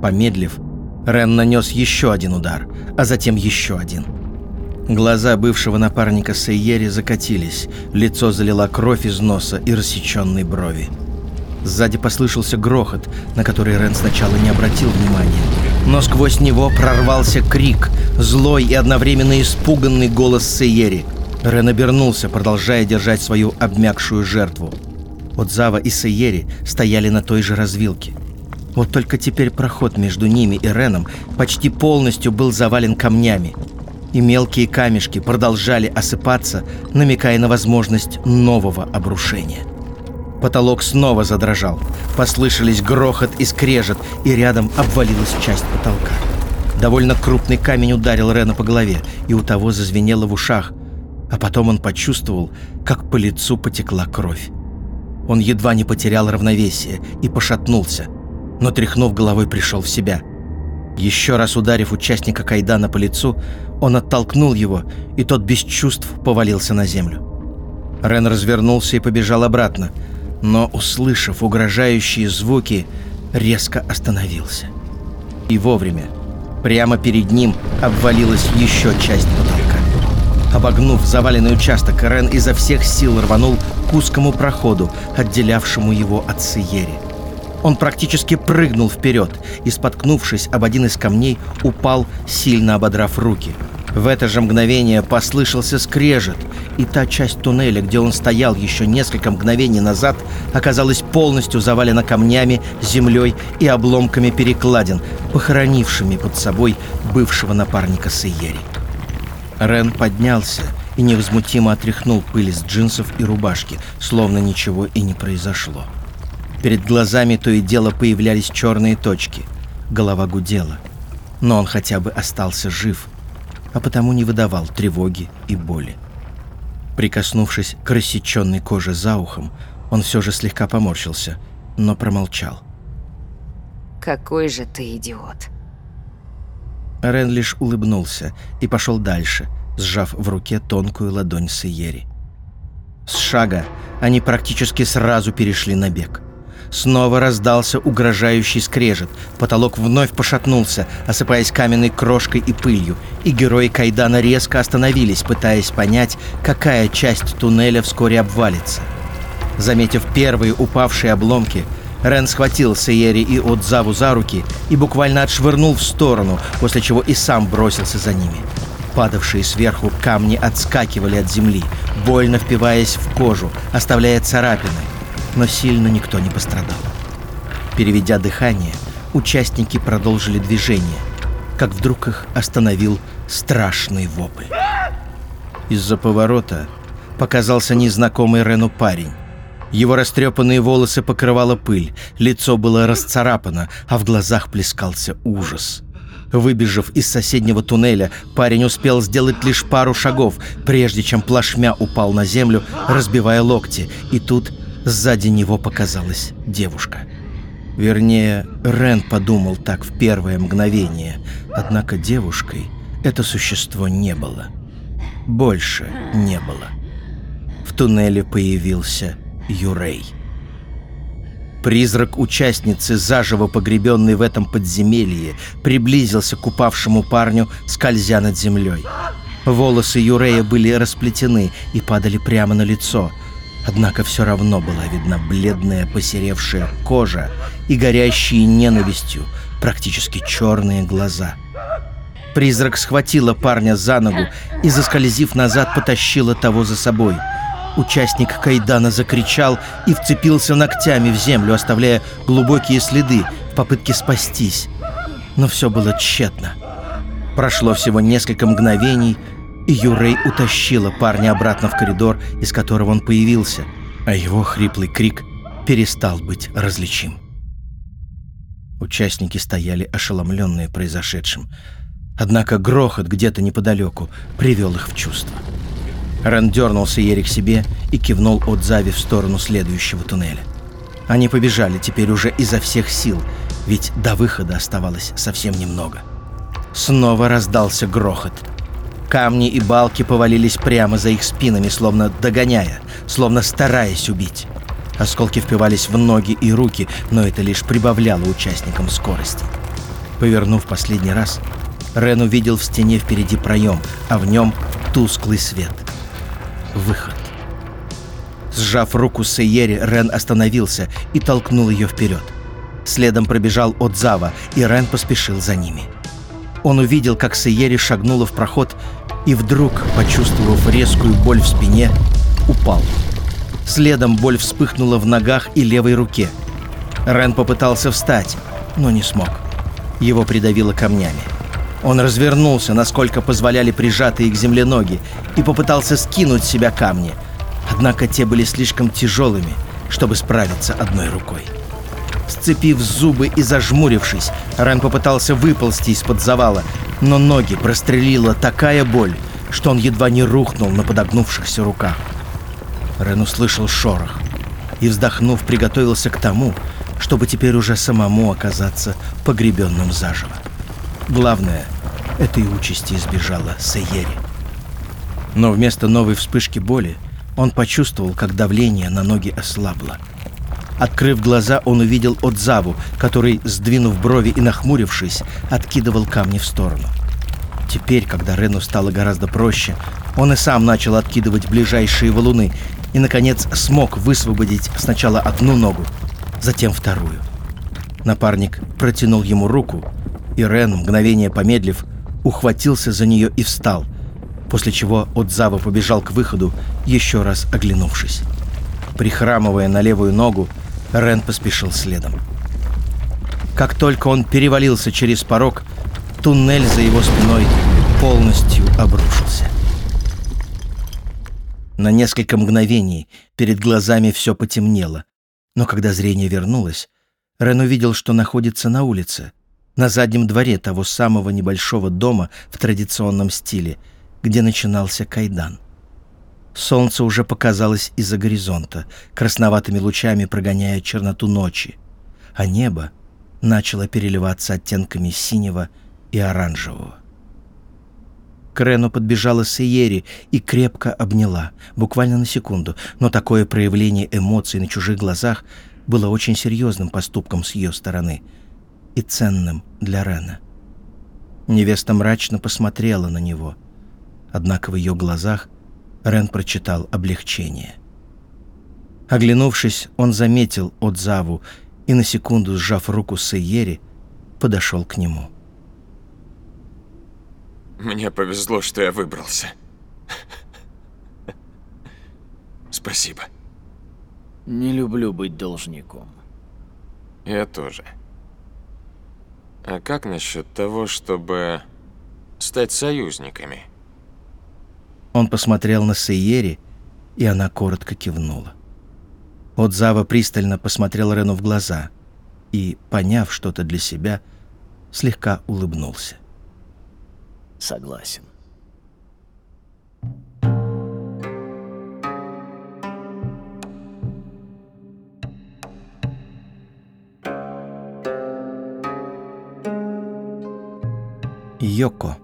Помедлив, Рен нанес еще один удар, а затем еще один. Глаза бывшего напарника Сейери закатились, лицо залила кровь из носа и рассеченной брови. Сзади послышался грохот, на который Рен сначала не обратил внимания. Но сквозь него прорвался крик, злой и одновременно испуганный голос Сейери. Рен обернулся, продолжая держать свою обмякшую жертву. Отзава и Сейери стояли на той же развилке. Вот только теперь проход между ними и Реном почти полностью был завален камнями. И мелкие камешки продолжали осыпаться, намекая на возможность нового обрушения. Потолок снова задрожал. Послышались грохот и скрежет, и рядом обвалилась часть потолка. Довольно крупный камень ударил Рена по голове, и у того зазвенело в ушах. А потом он почувствовал, как по лицу потекла кровь. Он едва не потерял равновесие и пошатнулся, но, тряхнув головой, пришел в себя. Еще раз ударив участника Кайдана по лицу, он оттолкнул его, и тот без чувств повалился на землю. Рен развернулся и побежал обратно, но, услышав угрожающие звуки, резко остановился. И вовремя. Прямо перед ним обвалилась еще часть потолка. Обогнув заваленный участок, Рен изо всех сил рванул к узкому проходу, отделявшему его от Сиери. Он практически прыгнул вперед и, споткнувшись об один из камней, упал, сильно ободрав руки – в это же мгновение послышался скрежет, и та часть туннеля, где он стоял еще несколько мгновений назад, оказалась полностью завалена камнями, землей и обломками перекладин, похоронившими под собой бывшего напарника Сейери. Рен поднялся и невозмутимо отряхнул пыль с джинсов и рубашки, словно ничего и не произошло. Перед глазами то и дело появлялись черные точки. Голова гудела. Но он хотя бы остался жив, а потому не выдавал тревоги и боли. Прикоснувшись к рассеченной коже за ухом, он все же слегка поморщился, но промолчал. Какой же ты идиот. Рен лишь улыбнулся и пошел дальше, сжав в руке тонкую ладонь Сейери. С шага они практически сразу перешли на бег. Снова раздался угрожающий скрежет, потолок вновь пошатнулся, осыпаясь каменной крошкой и пылью, и герои Кайдана резко остановились, пытаясь понять, какая часть туннеля вскоре обвалится. Заметив первые упавшие обломки, Рен схватил Сейери и Отзаву за руки и буквально отшвырнул в сторону, после чего и сам бросился за ними. Падавшие сверху камни отскакивали от земли, больно впиваясь в кожу, оставляя царапины. Но сильно никто не пострадал. Переведя дыхание, участники продолжили движение, как вдруг их остановил страшный вопль. Из-за поворота показался незнакомый Рену парень. Его растрепанные волосы покрывала пыль, лицо было расцарапано, а в глазах плескался ужас. Выбежав из соседнего туннеля, парень успел сделать лишь пару шагов, прежде чем плашмя упал на землю, разбивая локти, и тут сзади него показалась девушка. Вернее, Рен подумал так в первое мгновение, однако девушкой это существо не было. Больше не было. В туннеле появился Юрей. Призрак участницы, заживо погребенный в этом подземелье, приблизился к упавшему парню, скользя над землей. Волосы Юрея были расплетены и падали прямо на лицо. Однако все равно была видна бледная посеревшая кожа и горящие ненавистью, практически черные глаза. Призрак схватила парня за ногу и, заскользив назад, потащила того за собой – Участник Кайдана закричал и вцепился ногтями в землю, оставляя глубокие следы в попытке спастись. Но все было тщетно. Прошло всего несколько мгновений, и Юрей утащила парня обратно в коридор, из которого он появился, а его хриплый крик перестал быть различим. Участники стояли ошеломленные произошедшим. Однако грохот где-то неподалеку привел их в чувство. Рен дернулся Ери к себе и кивнул от Зави в сторону следующего туннеля. Они побежали теперь уже изо всех сил, ведь до выхода оставалось совсем немного. Снова раздался грохот. Камни и балки повалились прямо за их спинами, словно догоняя, словно стараясь убить. Осколки впивались в ноги и руки, но это лишь прибавляло участникам скорости. Повернув последний раз, Рен увидел в стене впереди проем, а в нем тусклый свет — выход. Сжав руку Сейери, Рен остановился и толкнул ее вперед. Следом пробежал Отзава, и Рен поспешил за ними. Он увидел, как Сейери шагнула в проход и вдруг, почувствовав резкую боль в спине, упал. Следом боль вспыхнула в ногах и левой руке. Рен попытался встать, но не смог. Его придавило камнями. Он развернулся, насколько позволяли прижатые к земле ноги, и попытался скинуть с себя камни. Однако те были слишком тяжелыми, чтобы справиться одной рукой. Сцепив зубы и зажмурившись, Рен попытался выползти из-под завала, но ноги прострелила такая боль, что он едва не рухнул на подогнувшихся руках. Рен услышал шорох и, вздохнув, приготовился к тому, чтобы теперь уже самому оказаться погребенным заживо. Главное, этой участи избежала Сейери. Но вместо новой вспышки боли он почувствовал, как давление на ноги ослабло. Открыв глаза, он увидел Отзаву, который, сдвинув брови и нахмурившись, откидывал камни в сторону. Теперь, когда Рену стало гораздо проще, он и сам начал откидывать ближайшие валуны и, наконец, смог высвободить сначала одну ногу, затем вторую. Напарник протянул ему руку, и Рен, мгновение помедлив, ухватился за нее и встал, после чего Отзава побежал к выходу, еще раз оглянувшись. Прихрамывая на левую ногу, Рен поспешил следом. Как только он перевалился через порог, туннель за его спиной полностью обрушился. На несколько мгновений перед глазами все потемнело, но когда зрение вернулось, Рен увидел, что находится на улице, на заднем дворе того самого небольшого дома в традиционном стиле, где начинался кайдан. Солнце уже показалось из-за горизонта, красноватыми лучами прогоняя черноту ночи, а небо начало переливаться оттенками синего и оранжевого. К Рену подбежала Сейери и крепко обняла, буквально на секунду, но такое проявление эмоций на чужих глазах было очень серьезным поступком с ее стороны и ценным для Рена. Невеста мрачно посмотрела на него, однако в ее глазах Рен прочитал облегчение. Оглянувшись, он заметил Отзаву и на секунду, сжав руку Сейери, подошел к нему. Мне повезло, что я выбрался. Спасибо. Не люблю быть должником. Я тоже. А как насчет того, чтобы стать союзниками? Он посмотрел на Сейери, и она коротко кивнула. Отзава пристально посмотрел Рену в глаза и, поняв что-то для себя, слегка улыбнулся. Согласен. Йоко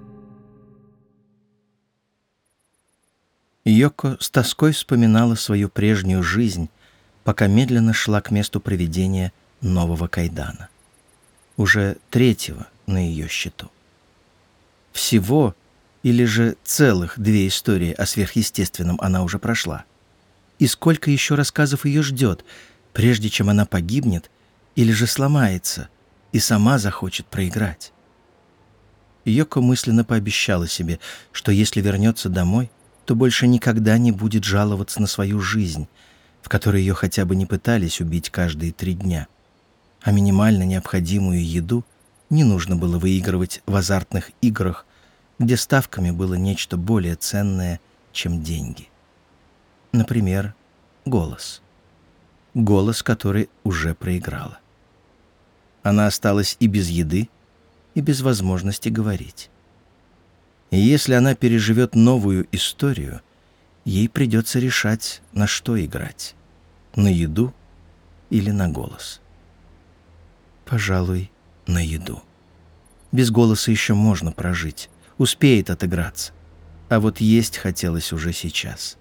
Йоко с тоской вспоминала свою прежнюю жизнь, пока медленно шла к месту проведения нового кайдана. Уже третьего на ее счету. Всего или же целых две истории о сверхъестественном она уже прошла. И сколько еще рассказов ее ждет, прежде чем она погибнет или же сломается и сама захочет проиграть. Йоко мысленно пообещала себе, что если вернется домой, то больше никогда не будет жаловаться на свою жизнь, в которой ее хотя бы не пытались убить каждые три дня. А минимально необходимую еду не нужно было выигрывать в азартных играх, где ставками было нечто более ценное, чем деньги. Например, голос. Голос, который уже проиграла. Она осталась и без еды, и без возможности говорить. И если она переживет новую историю, ей придется решать, на что играть — на еду или на голос. Пожалуй, на еду. Без голоса еще можно прожить, успеет отыграться. А вот есть хотелось уже сейчас.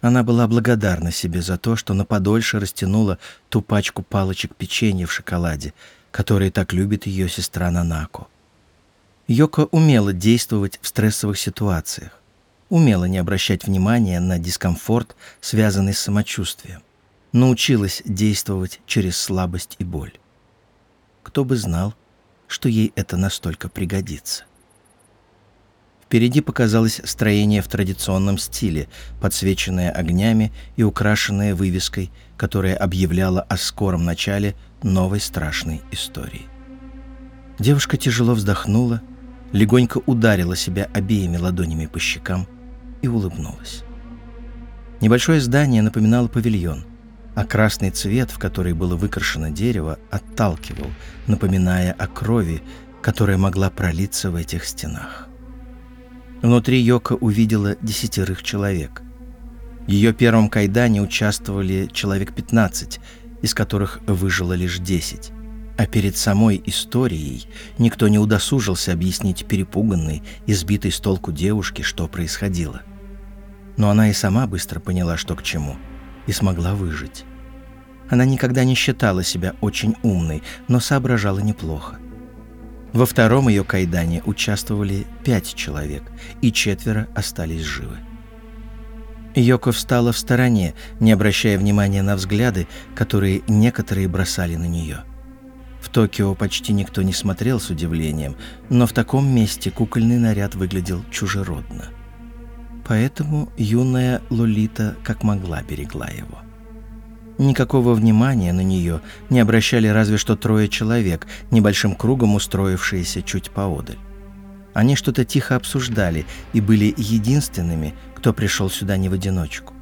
Она была благодарна себе за то, что на подольше растянула ту пачку палочек печенья в шоколаде, которые так любит ее сестра Нанако. Йоко умела действовать в стрессовых ситуациях, умела не обращать внимания на дискомфорт, связанный с самочувствием, научилась действовать через слабость и боль. Кто бы знал, что ей это настолько пригодится. Впереди показалось строение в традиционном стиле, подсвеченное огнями и украшенное вывеской, которая объявляла о скором начале новой страшной истории. Девушка тяжело вздохнула, легонько ударила себя обеими ладонями по щекам и улыбнулась. Небольшое здание напоминало павильон, а красный цвет, в который было выкрашено дерево, отталкивал, напоминая о крови, которая могла пролиться в этих стенах. Внутри Йока увидела десятерых человек. В ее первом кайдане участвовали человек 15, из которых выжило лишь 10. А перед самой историей никто не удосужился объяснить перепуганной, избитой с толку девушке, что происходило. Но она и сама быстро поняла, что к чему, и смогла выжить. Она никогда не считала себя очень умной, но соображала неплохо. Во втором ее кайдане участвовали пять человек, и четверо остались живы. Йоко встала в стороне, не обращая внимания на взгляды, которые некоторые бросали на нее. В Токио почти никто не смотрел с удивлением, но в таком месте кукольный наряд выглядел чужеродно. Поэтому юная Лолита как могла берегла его. Никакого внимания на нее не обращали разве что трое человек, небольшим кругом устроившиеся чуть поодаль. Они что-то тихо обсуждали и были единственными, кто пришел сюда не в одиночку.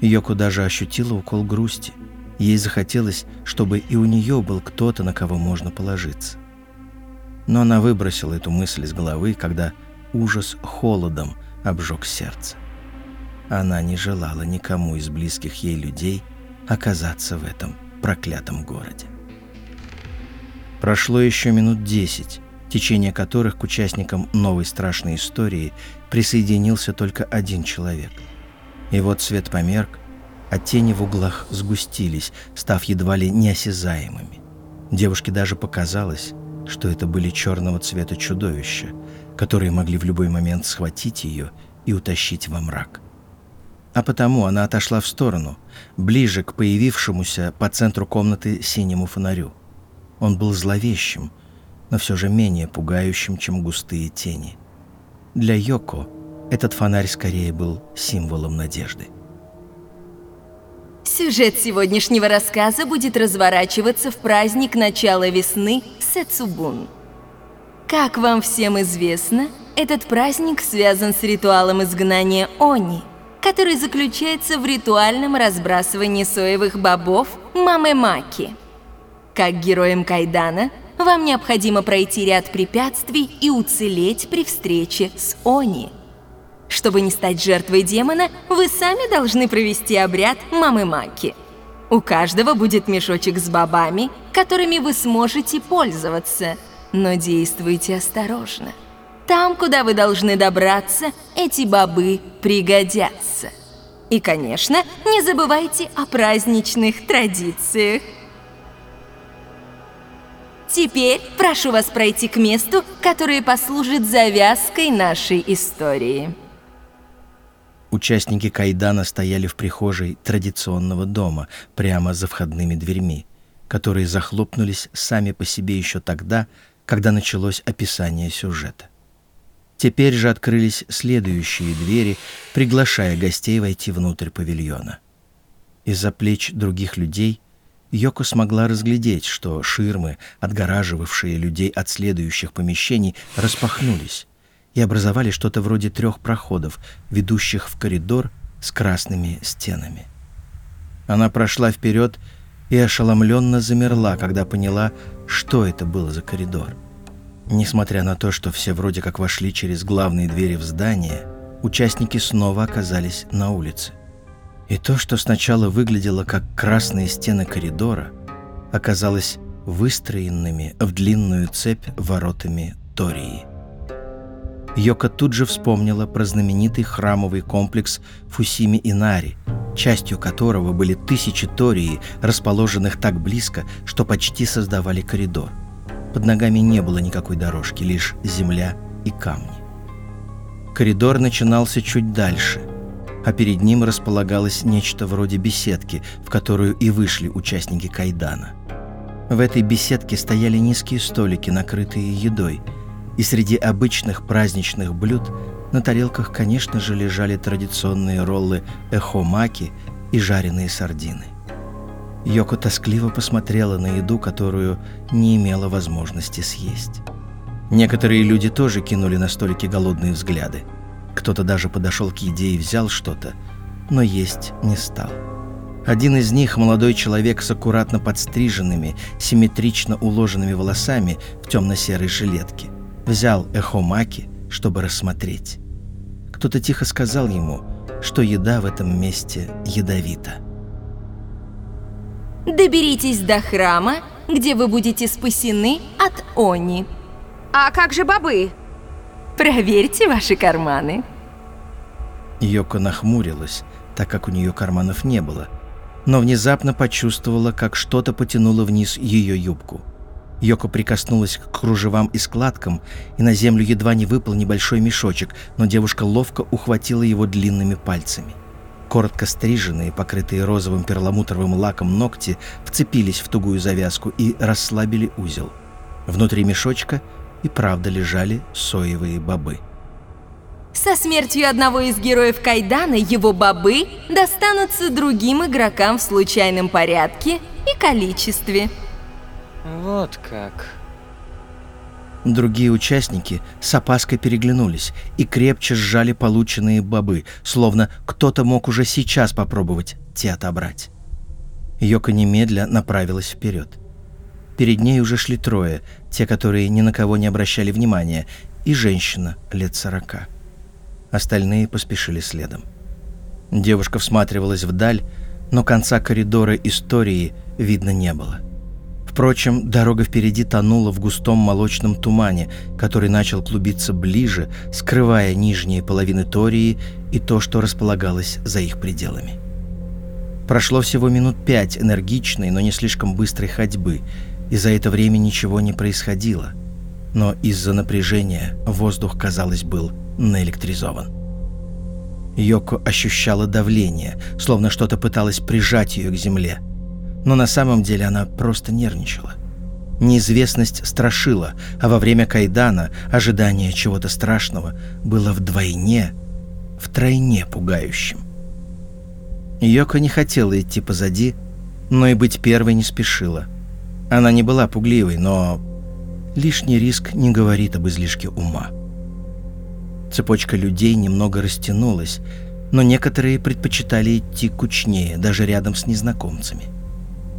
Йоко даже ощутила укол грусти. Ей захотелось, чтобы и у нее был кто-то, на кого можно положиться. Но она выбросила эту мысль из головы, когда ужас холодом обжег сердце. Она не желала никому из близких ей людей оказаться в этом проклятом городе. Прошло еще минут десять, в течение которых к участникам новой страшной истории присоединился только один человек. И вот свет померк, а тени в углах сгустились, став едва ли неосязаемыми. Девушке даже показалось, что это были черного цвета чудовища, которые могли в любой момент схватить ее и утащить во мрак. А потому она отошла в сторону, ближе к появившемуся по центру комнаты синему фонарю. Он был зловещим, но все же менее пугающим, чем густые тени. Для Йоко этот фонарь скорее был символом надежды. Сюжет сегодняшнего рассказа будет разворачиваться в праздник начала весны Сэцубун. Как вам всем известно, этот праздник связан с ритуалом изгнания Они, который заключается в ритуальном разбрасывании соевых бобов Мамемаки. Как героям Кайдана, вам необходимо пройти ряд препятствий и уцелеть при встрече с Они. Чтобы не стать жертвой демона, вы сами должны провести обряд Мамемаки. У каждого будет мешочек с бобами, которыми вы сможете пользоваться, но действуйте осторожно. Там, куда вы должны добраться, эти бобы пригодятся. И, конечно, не забывайте о праздничных традициях. Теперь прошу вас пройти к месту, которое послужит завязкой нашей истории. Участники Кайдана стояли в прихожей традиционного дома, прямо за входными дверьми, которые захлопнулись сами по себе еще тогда, когда началось описание сюжета. Теперь же открылись следующие двери, приглашая гостей войти внутрь павильона. Из-за плеч других людей Йоко смогла разглядеть, что ширмы, отгораживавшие людей от следующих помещений, распахнулись и образовали что-то вроде трех проходов, ведущих в коридор с красными стенами. Она прошла вперед и ошеломленно замерла, когда поняла, что это было за коридор. Несмотря на то, что все вроде как вошли через главные двери в здание, участники снова оказались на улице. И то, что сначала выглядело как красные стены коридора, оказалось выстроенными в длинную цепь воротами Тории. Йока тут же вспомнила про знаменитый храмовый комплекс Фусими-Инари, частью которого были тысячи Тории, расположенных так близко, что почти создавали коридор. Под ногами не было никакой дорожки, лишь земля и камни. Коридор начинался чуть дальше, а перед ним располагалось нечто вроде беседки, в которую и вышли участники Кайдана. В этой беседке стояли низкие столики, накрытые едой, и среди обычных праздничных блюд на тарелках, конечно же, лежали традиционные роллы эхомаки и жареные сардины. Йоко тоскливо посмотрела на еду, которую не имела возможности съесть. Некоторые люди тоже кинули на столики голодные взгляды. Кто-то даже подошел к еде и взял что-то, но есть не стал. Один из них, молодой человек с аккуратно подстриженными, симметрично уложенными волосами в темно-серой жилетке, взял эхомаки, чтобы рассмотреть. Кто-то тихо сказал ему, что еда в этом месте ядовита. Доберитесь до храма, где вы будете спасены от Они. А как же бобы? Проверьте ваши карманы. Йоко нахмурилась, так как у нее карманов не было, но внезапно почувствовала, как что-то потянуло вниз ее юбку. Йоко прикоснулась к кружевам и складкам, и на землю едва не выпал небольшой мешочек, но девушка ловко ухватила его длинными пальцами. Коротко стриженные, покрытые розовым перламутровым лаком ногти вцепились в тугую завязку и расслабили узел. Внутри мешочка и правда лежали соевые бобы. Со смертью одного из героев Кайдана его бобы достанутся другим игрокам в случайном порядке и количестве. Вот как. Другие участники с опаской переглянулись и крепче сжали полученные бобы, словно кто-то мог уже сейчас попробовать те отобрать. Йока немедля направилась вперед. Перед ней уже шли трое, те, которые ни на кого не обращали внимания, и женщина лет сорока. Остальные поспешили следом. Девушка всматривалась вдаль, но конца коридора истории видно не было. Впрочем, дорога впереди тонула в густом молочном тумане, который начал клубиться ближе, скрывая нижние половины Тории и то, что располагалось за их пределами. Прошло всего минут пять энергичной, но не слишком быстрой ходьбы, и за это время ничего не происходило. Но из-за напряжения воздух, казалось, был наэлектризован. Йоко ощущала давление, словно что-то пыталось прижать ее к земле. Но на самом деле она просто нервничала. Неизвестность страшила, а во время кайдана ожидание чего-то страшного было вдвойне, втройне пугающим. Йоко не хотела идти позади, но и быть первой не спешила. Она не была пугливой, но лишний риск не говорит об излишке ума. Цепочка людей немного растянулась, но некоторые предпочитали идти кучнее, даже рядом с незнакомцами.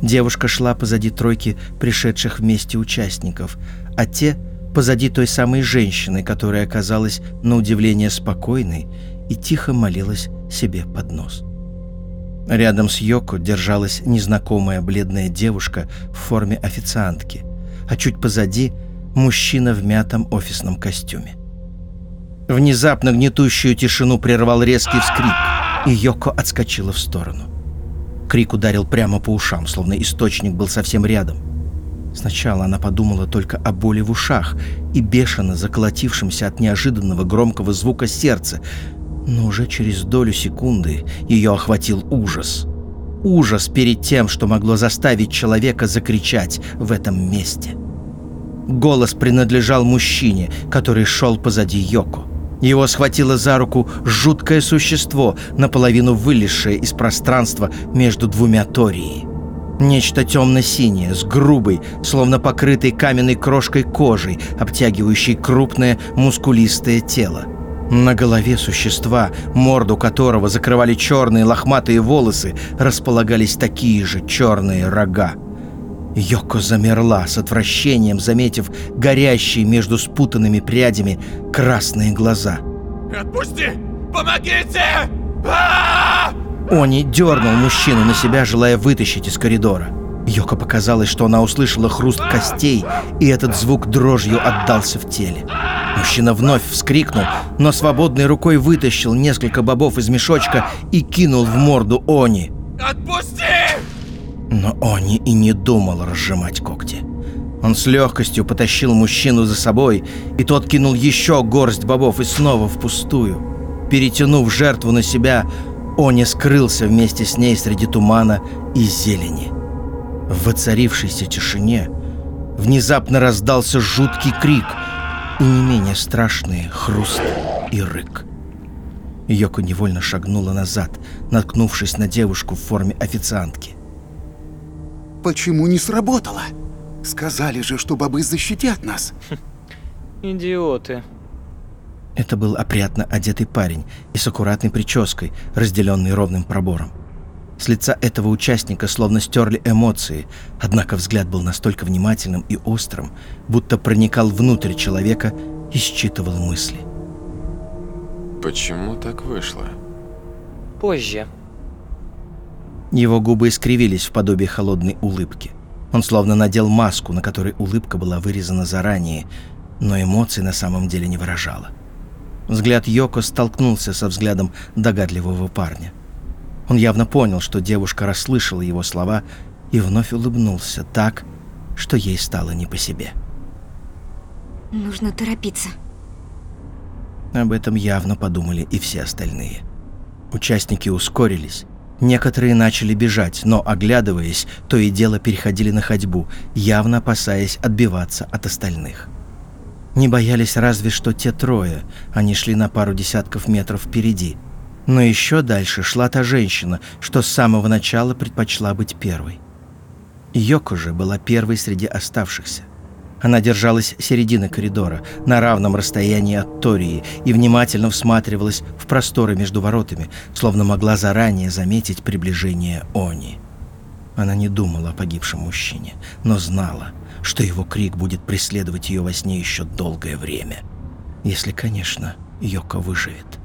Девушка шла позади тройки пришедших вместе участников, а те — позади той самой женщины, которая оказалась на удивление спокойной и тихо молилась себе под нос. Рядом с Йоко держалась незнакомая бледная девушка в форме официантки, а чуть позади — мужчина в мятом офисном костюме. Внезапно гнетущую тишину прервал резкий вскрик, и Йоко отскочила в сторону. Крик ударил прямо по ушам, словно источник был совсем рядом. Сначала она подумала только о боли в ушах и бешено заколотившемся от неожиданного громкого звука сердца, но уже через долю секунды ее охватил ужас. Ужас перед тем, что могло заставить человека закричать в этом месте. Голос принадлежал мужчине, который шел позади Йоко. Его схватило за руку жуткое существо, наполовину вылезшее из пространства между двумя Торией. Нечто темно-синее, с грубой, словно покрытой каменной крошкой кожей, обтягивающей крупное мускулистое тело. На голове существа, морду которого закрывали черные лохматые волосы, располагались такие же черные рога. Йоко замерла с отвращением, заметив горящие между спутанными прядями красные глаза. Отпусти! Помогите! А! Они дернул мужчину на себя, желая вытащить из коридора. Йоко показалось, что она услышала хруст костей, и этот звук дрожью отдался в теле. Мужчина вновь вскрикнул, но свободной рукой вытащил несколько бобов из мешочка и кинул в морду Они. Отпусти! Но Они и не думал разжимать когти. Он с легкостью потащил мужчину за собой, и тот кинул еще горсть бобов и снова впустую. Перетянув жертву на себя, Они скрылся вместе с ней среди тумана и зелени. В воцарившейся тишине внезапно раздался жуткий крик и не менее страшные хруст и рык. Йоко невольно шагнула назад, наткнувшись на девушку в форме официантки. Почему не сработало? Сказали же, что бобы защитят нас. Идиоты. Это был опрятно одетый парень и с аккуратной прической, разделенной ровным пробором. С лица этого участника словно стерли эмоции, однако взгляд был настолько внимательным и острым, будто проникал внутрь человека и считывал мысли. Почему так вышло? Позже. Его губы искривились в подобие холодной улыбки. Он словно надел маску, на которой улыбка была вырезана заранее, но эмоций на самом деле не выражала. Взгляд Йоко столкнулся со взглядом догадливого парня. Он явно понял, что девушка расслышала его слова и вновь улыбнулся так, что ей стало не по себе. Нужно торопиться. Об этом явно подумали и все остальные. Участники ускорились. Некоторые начали бежать, но, оглядываясь, то и дело переходили на ходьбу, явно опасаясь отбиваться от остальных. Не боялись разве что те трое, они шли на пару десятков метров впереди. Но еще дальше шла та женщина, что с самого начала предпочла быть первой. Йоко же была первой среди оставшихся. Она держалась середины коридора, на равном расстоянии от Тории, и внимательно всматривалась в просторы между воротами, словно могла заранее заметить приближение Они. Она не думала о погибшем мужчине, но знала, что его крик будет преследовать ее во сне еще долгое время. Если, конечно, Йоко выживет.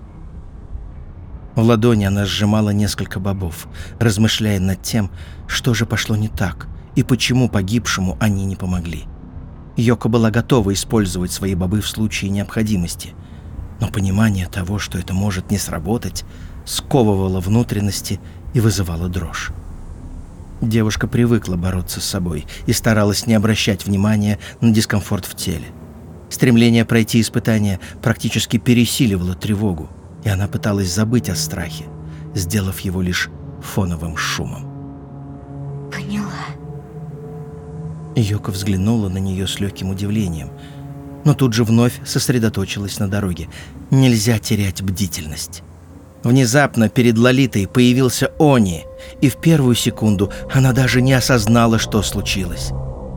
В ладони она сжимала несколько бобов, размышляя над тем, что же пошло не так и почему погибшему они не помогли. Йоко была готова использовать свои бобы в случае необходимости, но понимание того, что это может не сработать, сковывало внутренности и вызывало дрожь. Девушка привыкла бороться с собой и старалась не обращать внимания на дискомфорт в теле. Стремление пройти испытание практически пересиливало тревогу, и она пыталась забыть о страхе, сделав его лишь фоновым шумом. Поняла. Йока взглянула на нее с легким удивлением, но тут же вновь сосредоточилась на дороге. Нельзя терять бдительность. Внезапно перед Лолитой появился Они, и в первую секунду она даже не осознала, что случилось.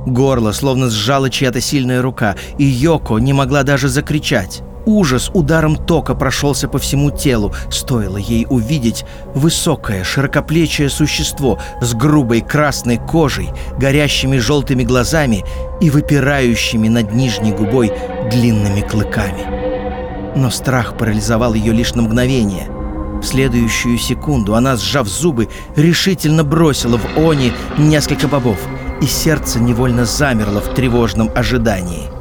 Горло словно сжала чья-то сильная рука, и Йоко не могла даже закричать. Ужас ударом тока прошелся по всему телу, стоило ей увидеть высокое, широкоплечее существо с грубой красной кожей, горящими желтыми глазами и выпирающими над нижней губой длинными клыками. Но страх парализовал ее лишь на мгновение. В следующую секунду она, сжав зубы, решительно бросила в Они несколько бобов, и сердце невольно замерло в тревожном ожидании –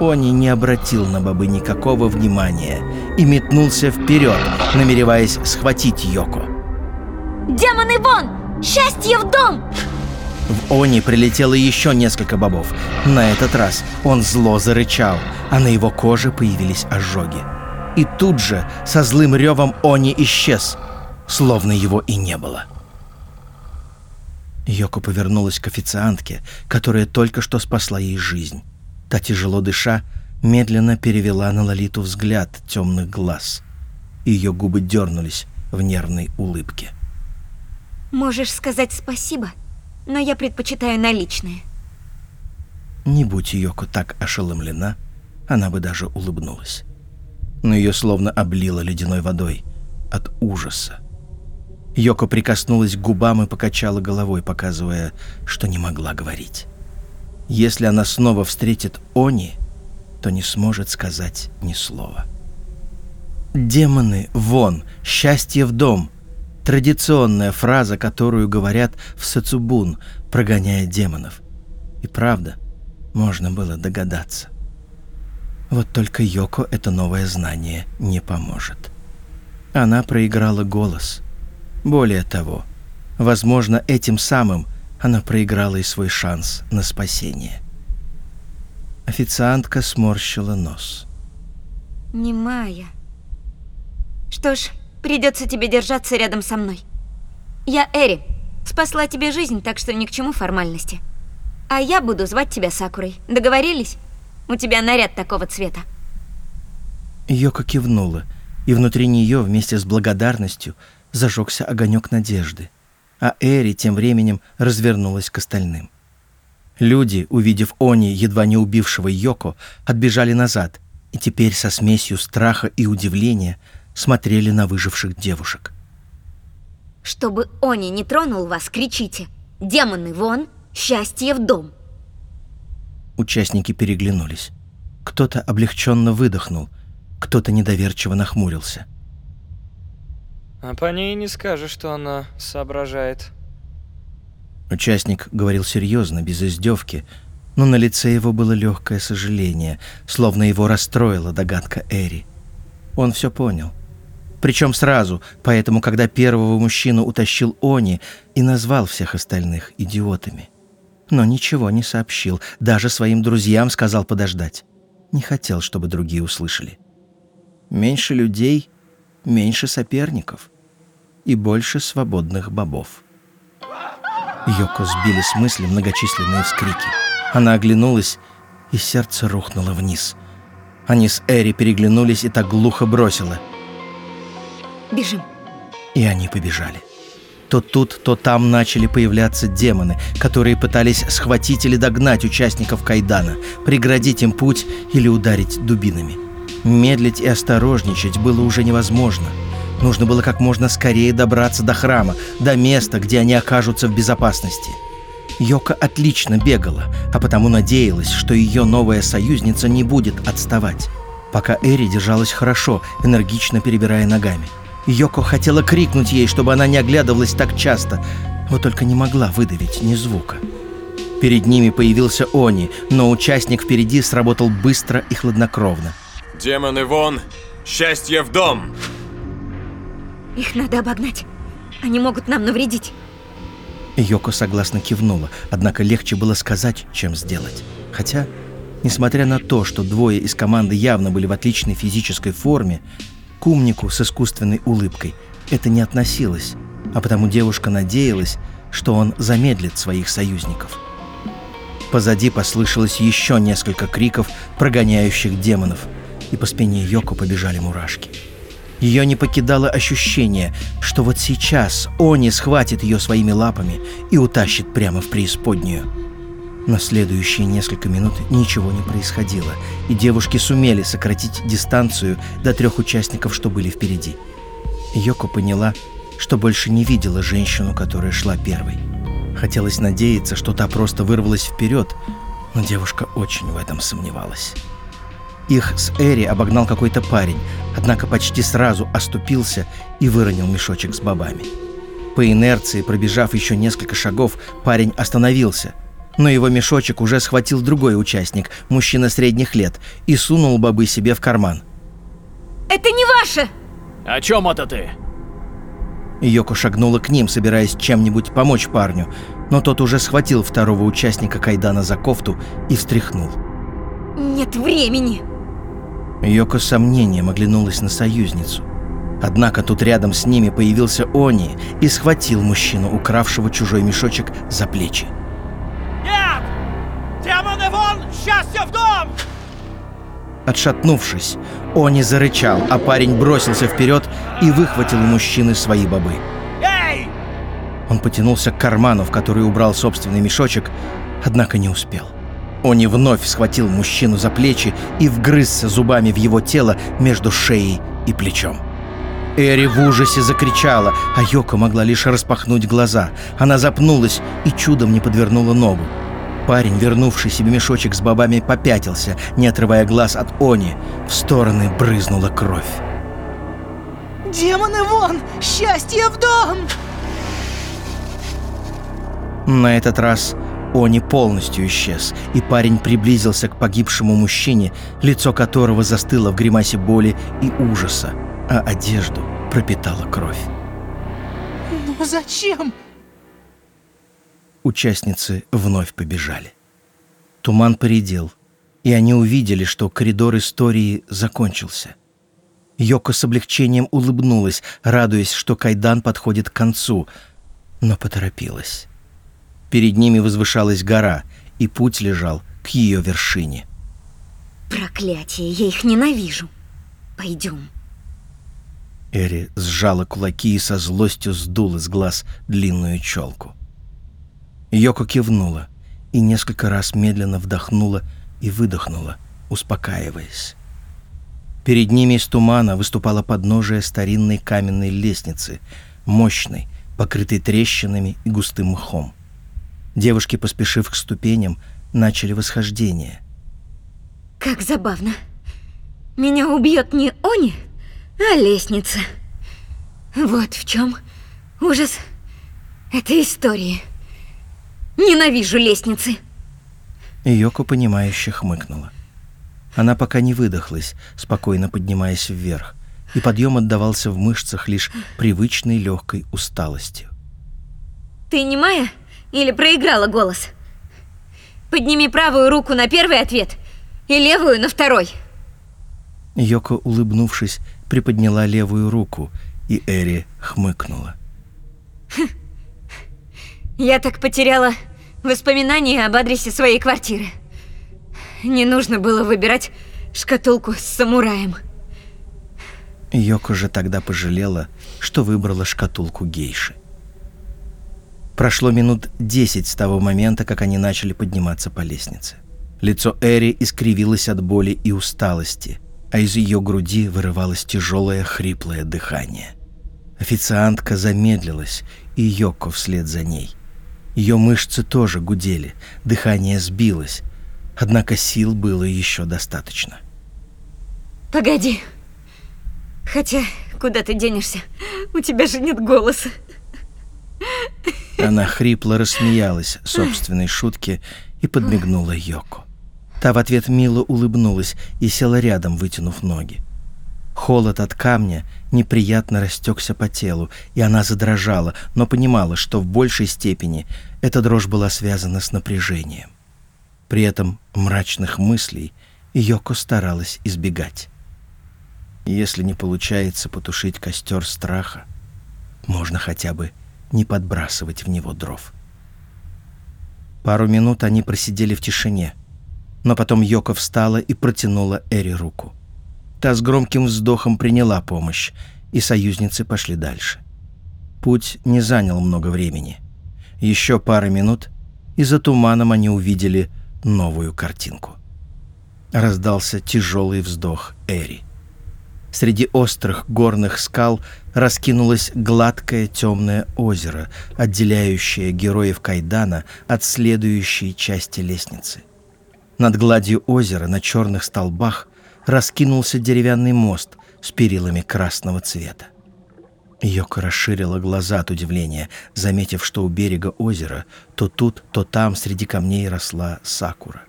Они не обратил на бобы никакого внимания и метнулся вперед, намереваясь схватить Йоко. Демоны вон! Счастье в дом! В Они прилетело еще несколько бобов. На этот раз он зло зарычал, а на его коже появились ожоги. И тут же со злым ревом Они исчез, словно его и не было. Йоко повернулась к официантке, которая только что спасла ей жизнь. Та, тяжело дыша, медленно перевела на Лолиту взгляд темных глаз. Ее губы дернулись в нервной улыбке. Можешь сказать спасибо, но я предпочитаю наличные. Не будь Йоко так ошеломлена, она бы даже улыбнулась. Но ее словно облило ледяной водой от ужаса. Йоко прикоснулась к губам и покачала головой, показывая, что не могла говорить. Если она снова встретит Они, то не сможет сказать ни слова. «Демоны вон! Счастье в дом!» Традиционная фраза, которую говорят в Сацубун, прогоняя демонов. И правда, можно было догадаться. Вот только Йоко это новое знание не поможет. Она проиграла голос. Более того, возможно, этим самым она проиграла и свой шанс на спасение. Официантка сморщила нос. Немая. Что ж, придется тебе держаться рядом со мной. Я Эри. Спасла тебе жизнь, так что ни к чему формальности. А я буду звать тебя Сакурой. Договорились? У тебя наряд такого цвета. Йока кивнула, и внутри нее вместе с благодарностью зажегся огонек надежды а Эри тем временем развернулась к остальным. Люди, увидев Они, едва не убившего Йоко, отбежали назад и теперь со смесью страха и удивления смотрели на выживших девушек. Чтобы Они не тронул вас, кричите «Демоны вон! Счастье в дом!» Участники переглянулись. Кто-то облегченно выдохнул, кто-то недоверчиво нахмурился. А по ней не скажешь, что она соображает. Участник говорил серьезно, без издевки, но на лице его было легкое сожаление, словно его расстроила догадка Эри. Он все понял. Причем сразу, поэтому, когда первого мужчину утащил Они и назвал всех остальных идиотами. Но ничего не сообщил, даже своим друзьям сказал подождать. Не хотел, чтобы другие услышали. Меньше людей, меньше соперников и больше свободных бобов. Йоко сбили с мысли многочисленные вскрики. Она оглянулась, и сердце рухнуло вниз. Они с Эри переглянулись и так глухо бросила. Бежим. И они побежали. То тут, то там начали появляться демоны, которые пытались схватить или догнать участников Кайдана, преградить им путь или ударить дубинами. Медлить и осторожничать было уже невозможно. Нужно было как можно скорее добраться до храма, до места, где они окажутся в безопасности. Йока отлично бегала, а потому надеялась, что ее новая союзница не будет отставать. Пока Эри держалась хорошо, энергично перебирая ногами. Йоко хотела крикнуть ей, чтобы она не оглядывалась так часто, вот только не могла выдавить ни звука. Перед ними появился Они, но участник впереди сработал быстро и хладнокровно. Демоны вон! Счастье в дом! Их надо обогнать. Они могут нам навредить. Йоко согласно кивнула, однако легче было сказать, чем сделать. Хотя, несмотря на то, что двое из команды явно были в отличной физической форме, к умнику с искусственной улыбкой это не относилось, а потому девушка надеялась, что он замедлит своих союзников. Позади послышалось еще несколько криков, прогоняющих демонов, и по спине Йоко побежали мурашки. Ее не покидало ощущение, что вот сейчас Они схватит ее своими лапами и утащит прямо в преисподнюю. На следующие несколько минут ничего не происходило, и девушки сумели сократить дистанцию до трех участников, что были впереди. Йоко поняла, что больше не видела женщину, которая шла первой. Хотелось надеяться, что та просто вырвалась вперед, но девушка очень в этом сомневалась. Их с Эри обогнал какой-то парень, однако почти сразу оступился и выронил мешочек с бобами. По инерции, пробежав еще несколько шагов, парень остановился, но его мешочек уже схватил другой участник, мужчина средних лет, и сунул бобы себе в карман. Это не ваше! О чем это ты? Йоко шагнула к ним, собираясь чем-нибудь помочь парню, но тот уже схватил второго участника Кайдана за кофту и встряхнул. Нет времени! Йоко с сомнением оглянулась на союзницу. Однако тут рядом с ними появился Они и схватил мужчину, укравшего чужой мешочек, за плечи. Нет! Демоны вон! Счастье в дом! Отшатнувшись, Они зарычал, а парень бросился вперед и выхватил у мужчины свои бобы. Эй! Он потянулся к карману, в который убрал собственный мешочек, однако не успел. Они вновь схватил мужчину за плечи и вгрызся зубами в его тело между шеей и плечом. Эри в ужасе закричала, а Йоко могла лишь распахнуть глаза. Она запнулась и чудом не подвернула ногу. Парень, вернувший себе мешочек с бобами, попятился, не отрывая глаз от Они. В стороны брызнула кровь. Демоны вон! Счастье в дом! На этот раз Они полностью исчез, и парень приблизился к погибшему мужчине, лицо которого застыло в гримасе боли и ужаса, а одежду пропитала кровь. Ну зачем? Участницы вновь побежали. Туман поредел, и они увидели, что коридор истории закончился. Йоко с облегчением улыбнулась, радуясь, что Кайдан подходит к концу, но поторопилась. Перед ними возвышалась гора, и путь лежал к ее вершине. Проклятие, я их ненавижу. Пойдем. Эри сжала кулаки и со злостью сдула с глаз длинную челку. Йоко кивнула и несколько раз медленно вдохнула и выдохнула, успокаиваясь. Перед ними из тумана выступало подножие старинной каменной лестницы, мощной, покрытой трещинами и густым мхом. Девушки, поспешив к ступеням, начали восхождение. Как забавно. Меня убьет не Они, а лестница. Вот в чем ужас этой истории. Ненавижу лестницы. Йоко, понимающе хмыкнула. Она пока не выдохлась, спокойно поднимаясь вверх, и подъем отдавался в мышцах лишь привычной легкой усталостью. Ты немая или проиграла голос? Подними правую руку на первый ответ и левую на второй. Йоко, улыбнувшись, приподняла левую руку, и Эри хмыкнула. Я так потеряла воспоминания об адресе своей квартиры. Не нужно было выбирать шкатулку с самураем. Йоко же тогда пожалела, что выбрала шкатулку гейши. Прошло минут десять с того момента, как они начали подниматься по лестнице. Лицо Эри искривилось от боли и усталости, а из ее груди вырывалось тяжелое хриплое дыхание. Официантка замедлилась, и Йоко вслед за ней. Ее мышцы тоже гудели, дыхание сбилось, однако сил было еще достаточно. Погоди. Хотя, куда ты денешься? У тебя же нет голоса. Она хрипло рассмеялась собственной шутке и подмигнула Йоко. Та в ответ мило улыбнулась и села рядом, вытянув ноги. Холод от камня неприятно растекся по телу, и она задрожала, но понимала, что в большей степени эта дрожь была связана с напряжением. При этом мрачных мыслей Йоко старалась избегать. Если не получается потушить костер страха, можно хотя бы не подбрасывать в него дров. Пару минут они просидели в тишине, но потом Йоко встала и протянула Эри руку. Та с громким вздохом приняла помощь, и союзницы пошли дальше. Путь не занял много времени. Еще пара минут, и за туманом они увидели новую картинку. Раздался тяжелый вздох Эри. Среди острых горных скал раскинулось гладкое темное озеро, отделяющее героев Кайдана от следующей части лестницы. Над гладью озера на черных столбах раскинулся деревянный мост с перилами красного цвета. Йока расширила глаза от удивления, заметив, что у берега озера то тут, то там среди камней росла сакура.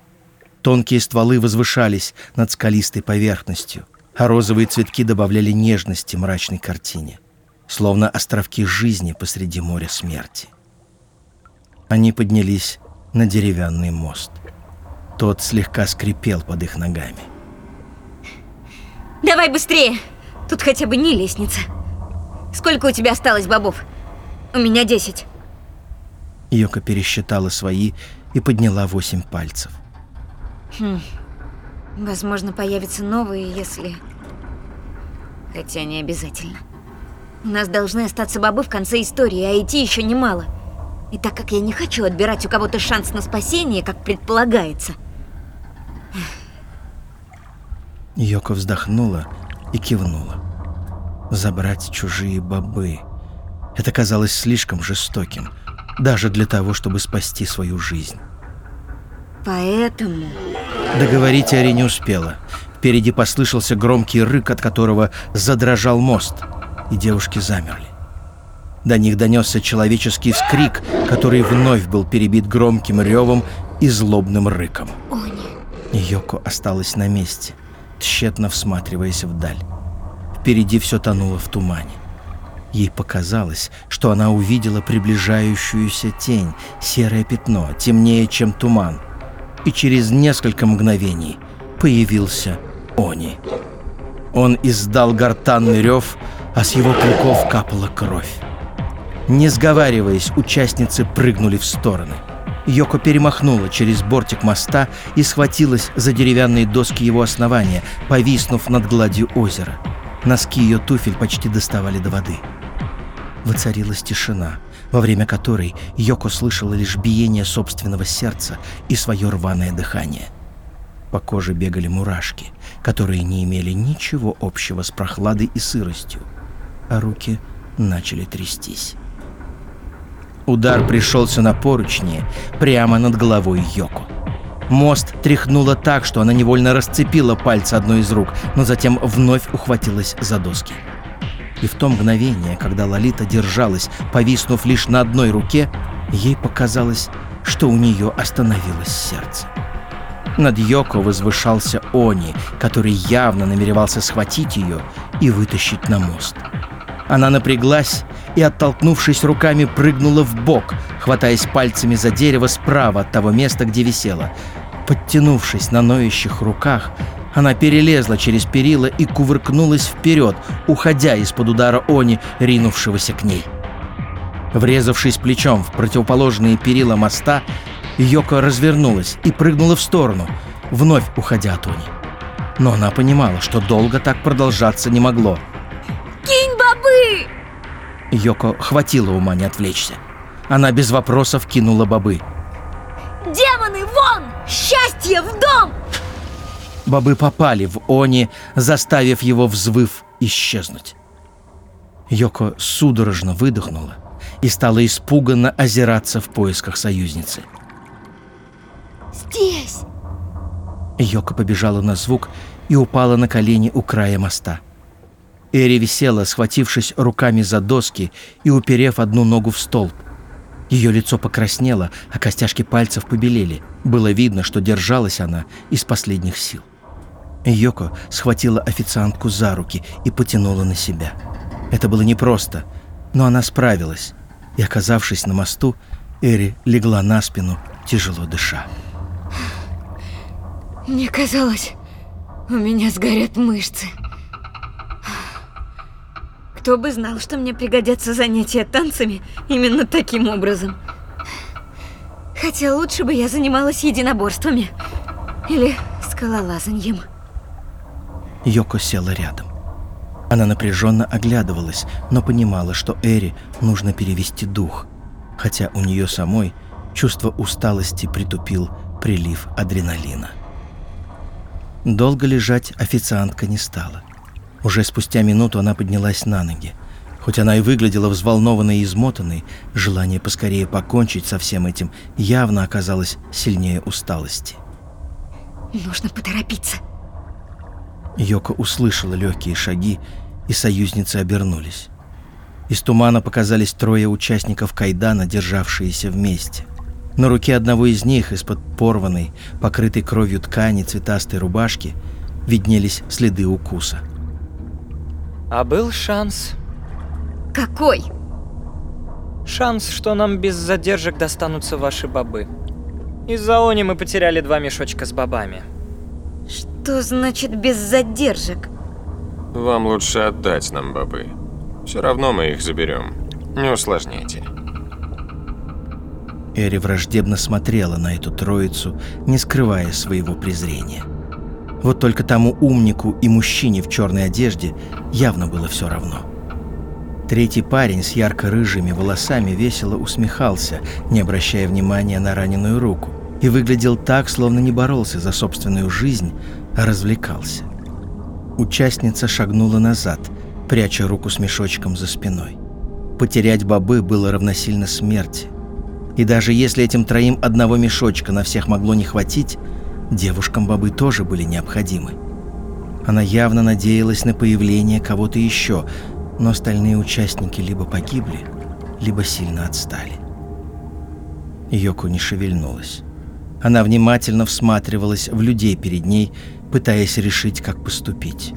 Тонкие стволы возвышались над скалистой поверхностью, а розовые цветки добавляли нежности мрачной картине, словно островки жизни посреди моря смерти. Они поднялись на деревянный мост. Тот слегка скрипел под их ногами. Давай быстрее! Тут хотя бы не лестница. Сколько у тебя осталось бобов? У меня десять. Йока пересчитала свои и подняла восемь пальцев. Хм. Возможно, появятся новые, если... Хотя не обязательно. У нас должны остаться бобы в конце истории, а идти еще немало. И так как я не хочу отбирать у кого-то шанс на спасение, как предполагается. Йоко вздохнула и кивнула. Забрать чужие бобы. Это казалось слишком жестоким, даже для того, чтобы спасти свою жизнь. Поэтому... Договорить Ари не успела. Впереди послышался громкий рык, от которого задрожал мост, и девушки замерли. До них донесся человеческий вскрик, который вновь был перебит громким ревом и злобным рыком. Йоко осталась на месте, тщетно всматриваясь вдаль. Впереди все тонуло в тумане. Ей показалось, что она увидела приближающуюся тень, серое пятно, темнее, чем туман. И через несколько мгновений появился Они. Он издал гортанный рев, а с его клыков капала кровь. Не сговариваясь, участницы прыгнули в стороны. Йоко перемахнула через бортик моста и схватилась за деревянные доски его основания, повиснув над гладью озера. Носки ее туфель почти доставали до воды. Воцарилась тишина, во время которой Йоко слышала лишь биение собственного сердца и свое рваное дыхание. По коже бегали мурашки, которые не имели ничего общего с прохладой и сыростью, а руки начали трястись. Удар пришелся на поручни прямо над головой Йоко. Мост тряхнуло так, что она невольно расцепила пальцы одной из рук, но затем вновь ухватилась за доски. И в то мгновение, когда Лолита держалась, повиснув лишь на одной руке, ей показалось, что у нее остановилось сердце. Над Йоко возвышался Они, который явно намеревался схватить ее и вытащить на мост. Она напряглась и, оттолкнувшись руками, прыгнула в бок, хватаясь пальцами за дерево справа от того места, где висела. Подтянувшись на ноющих руках, она перелезла через перила и кувыркнулась вперед, уходя из-под удара Они, ринувшегося к ней. Врезавшись плечом в противоположные перила моста, Йоко развернулась и прыгнула в сторону, вновь уходя от Они. Но она понимала, что долго так продолжаться не могло. Кинь бобы! Йоко хватило ума не отвлечься. Она без вопросов кинула бобы. Демоны, вон! Счастье в дом! Бобы попали в Они, заставив его, взвыв, исчезнуть. Йоко судорожно выдохнула и стала испуганно озираться в поисках союзницы. Здесь! Йоко побежала на звук и упала на колени у края моста. Эри висела, схватившись руками за доски и уперев одну ногу в столб. Ее лицо покраснело, а костяшки пальцев побелели. Было видно, что держалась она из последних сил. Йоко схватила официантку за руки и потянула на себя. Это было непросто, но она справилась. И, оказавшись на мосту, Эри легла на спину, тяжело дыша. Мне казалось, у меня сгорят мышцы. Кто бы знал, что мне пригодятся занятия танцами именно таким образом. Хотя лучше бы я занималась единоборствами или скалолазаньем. Йоко села рядом. Она напряженно оглядывалась, но понимала, что Эри нужно перевести дух, хотя у нее самой чувство усталости притупил прилив адреналина. Долго лежать официантка не стала. Уже спустя минуту она поднялась на ноги. Хоть она и выглядела взволнованной и измотанной, желание поскорее покончить со всем этим явно оказалось сильнее усталости. Нужно поторопиться. Йоко услышала легкие шаги, и союзницы обернулись. Из тумана показались трое участников кайдана, державшиеся вместе. На руке одного из них, из-под порванной, покрытой кровью ткани цветастой рубашки, виднелись следы укуса. А был шанс. Какой? Шанс, что нам без задержек достанутся ваши бобы. Из-за они мы потеряли два мешочка с бобами. Что значит без задержек? Вам лучше отдать нам бобы. Все равно мы их заберем. Не усложняйте. Эри враждебно смотрела на эту троицу, не скрывая своего презрения. Вот только тому умнику и мужчине в черной одежде явно было все равно. Третий парень с ярко-рыжими волосами весело усмехался, не обращая внимания на раненую руку, и выглядел так, словно не боролся за собственную жизнь, развлекался. Участница шагнула назад, пряча руку с мешочком за спиной. Потерять бобы было равносильно смерти. И даже если этим троим одного мешочка на всех могло не хватить, девушкам бобы тоже были необходимы. Она явно надеялась на появление кого-то еще, но остальные участники либо погибли, либо сильно отстали. Йоко не шевельнулась. Она внимательно всматривалась в людей перед ней, пытаясь решить, как поступить.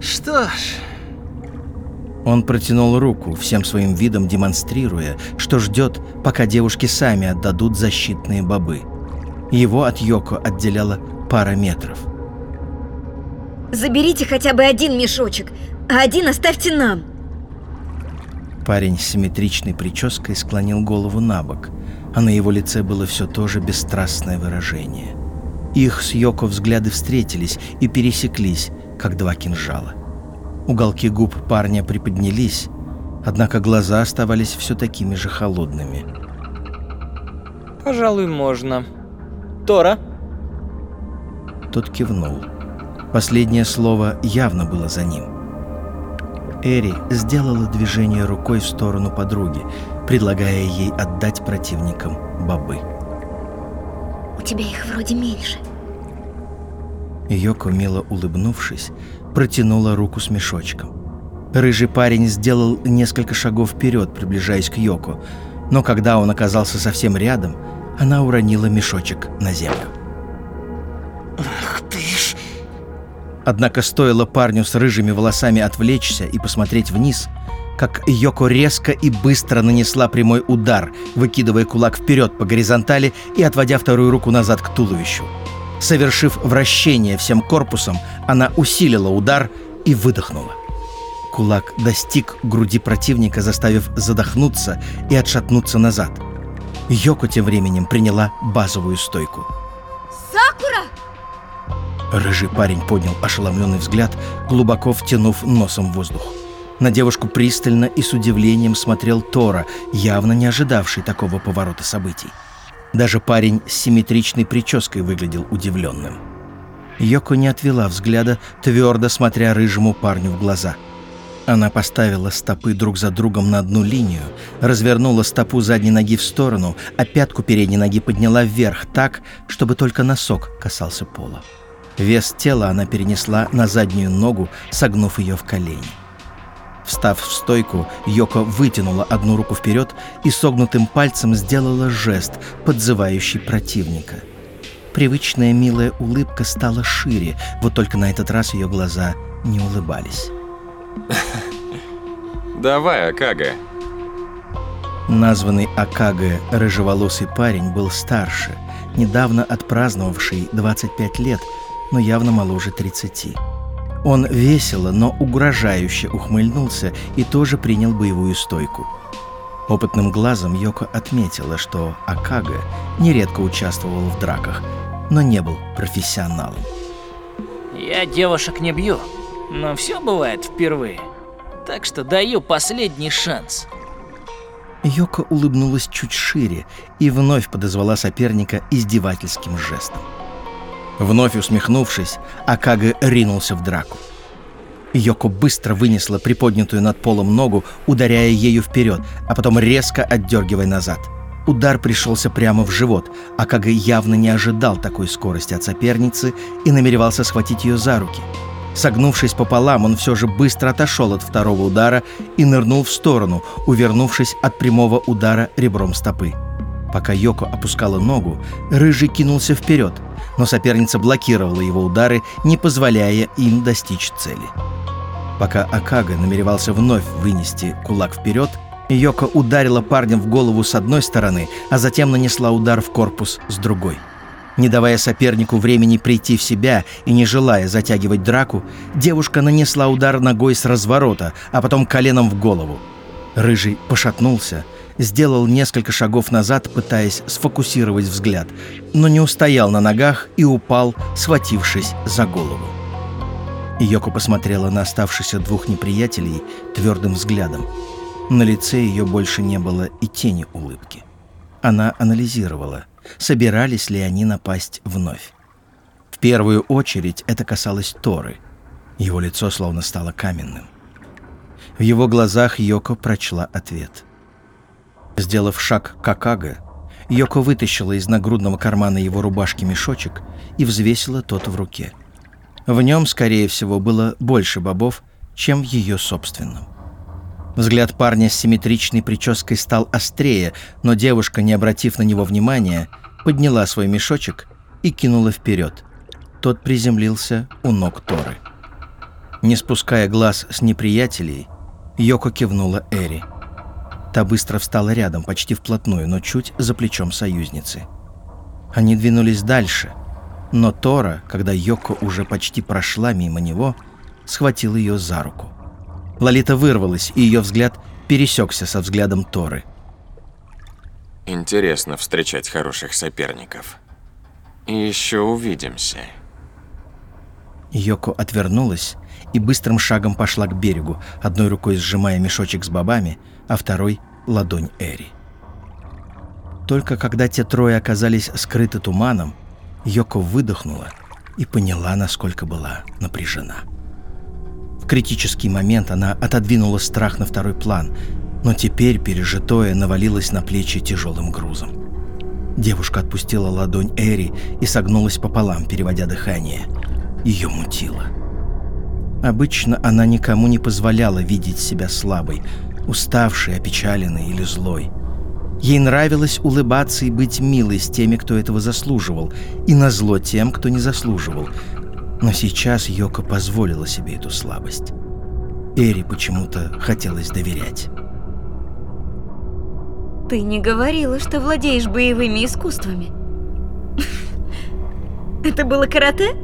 Что ж, Он протянул руку, всем своим видом демонстрируя, что ждет, пока девушки сами отдадут защитные бобы. Его от Йоко отделяла пара метров. Заберите хотя бы один мешочек, а один оставьте нам. Парень с симметричной прической склонил голову на бок, а на его лице было все то же бесстрастное выражение. Их с Йоко взгляды встретились и пересеклись, как два кинжала. Уголки губ парня приподнялись, однако глаза оставались все такими же холодными. Пожалуй, можно. Тора? Тот кивнул. Последнее слово явно было за ним. Эри сделала движение рукой в сторону подруги, предлагая ей отдать противникам бобы. У тебя их вроде меньше. Йоко, мило улыбнувшись, протянула руку с мешочком. Рыжий парень сделал несколько шагов вперед, приближаясь к Йоко, но когда он оказался совсем рядом, она уронила мешочек на землю. Ах ты ж... Однако стоило парню с рыжими волосами отвлечься и посмотреть вниз, как Йоко резко и быстро нанесла прямой удар, выкидывая кулак вперед по горизонтали и отводя вторую руку назад к туловищу. Совершив вращение всем корпусом, она усилила удар и выдохнула. Кулак достиг груди противника, заставив задохнуться и отшатнуться назад. Йоко тем временем приняла базовую стойку. Сакура! Рыжий парень поднял ошеломленный взгляд, глубоко втянув носом воздух. На девушку пристально и с удивлением смотрел Тора, явно не ожидавший такого поворота событий. Даже парень с симметричной прической выглядел удивленным. Йоко не отвела взгляда, твердо смотря рыжему парню в глаза. Она поставила стопы друг за другом на одну линию, развернула стопу задней ноги в сторону, а пятку передней ноги подняла вверх так, чтобы только носок касался пола. Вес тела она перенесла на заднюю ногу, согнув ее в колени. Встав в стойку, Йоко вытянула одну руку вперед и согнутым пальцем сделала жест, подзывающий противника. Привычная милая улыбка стала шире, вот только на этот раз ее глаза не улыбались. Давай, Акага. Названный Акага рыжеволосый парень был старше, недавно отпраздновавший 25 лет, но явно моложе 30. Он весело, но угрожающе ухмыльнулся и тоже принял боевую стойку. Опытным глазом Йоко отметила, что Акага нередко участвовал в драках, но не был профессионалом. Я девушек не бью, но все бывает впервые. Так что даю последний шанс. Йоко улыбнулась чуть шире и вновь подозвала соперника издевательским жестом. Вновь усмехнувшись, Акага ринулся в драку. Йоко быстро вынесла приподнятую над полом ногу, ударяя ею вперед, а потом резко отдергивая назад. Удар пришелся прямо в живот. Акага явно не ожидал такой скорости от соперницы и намеревался схватить ее за руки. Согнувшись пополам, он все же быстро отошел от второго удара и нырнул в сторону, увернувшись от прямого удара ребром стопы. Пока Йоко опускала ногу, Рыжий кинулся вперед, но соперница блокировала его удары, не позволяя им достичь цели. Пока Акага намеревался вновь вынести кулак вперед, Йоко ударила парня в голову с одной стороны, а затем нанесла удар в корпус с другой. Не давая сопернику времени прийти в себя и не желая затягивать драку, девушка нанесла удар ногой с разворота, а потом коленом в голову. Рыжий пошатнулся, сделал несколько шагов назад, пытаясь сфокусировать взгляд, но не устоял на ногах и упал, схватившись за голову. Йоко посмотрела на оставшихся двух неприятелей твердым взглядом. На лице ее больше не было и тени улыбки. Она анализировала, собирались ли они напасть вновь. В первую очередь это касалось Торы. Его лицо словно стало каменным. В его глазах Йоко прочла ответ. Сделав шаг к Акага, Йоко вытащила из нагрудного кармана его рубашки мешочек и взвесила тот в руке. В нем, скорее всего, было больше бобов, чем в ее собственном. Взгляд парня с симметричной прической стал острее, но девушка, не обратив на него внимания, подняла свой мешочек и кинула вперед. Тот приземлился у ног Торы. Не спуская глаз с неприятелей, Йоко кивнула Эри. Та быстро встала рядом, почти вплотную, но чуть за плечом союзницы. Они двинулись дальше, но Тора, когда Йоко уже почти прошла мимо него, схватил ее за руку. Лолита вырвалась, и ее взгляд пересекся со взглядом Торы. Интересно встречать хороших соперников. Еще увидимся. Йоко отвернулась и быстрым шагом пошла к берегу, одной рукой сжимая мешочек с бобами, а второй — ладонь Эри. Только когда те трое оказались скрыты туманом, Йоко выдохнула и поняла, насколько была напряжена. В критический момент она отодвинула страх на второй план, но теперь пережитое навалилось на плечи тяжелым грузом. Девушка отпустила ладонь Эри и согнулась пополам, переводя дыхание. Ее мутило. Обычно она никому не позволяла видеть себя слабой, уставшей, опечаленной или злой. Ей нравилось улыбаться и быть милой с теми, кто этого заслуживал, и назло тем, кто не заслуживал. Но сейчас Йока позволила себе эту слабость. Эри почему-то хотелось доверять. Ты не говорила, что владеешь боевыми искусствами. Это было карате?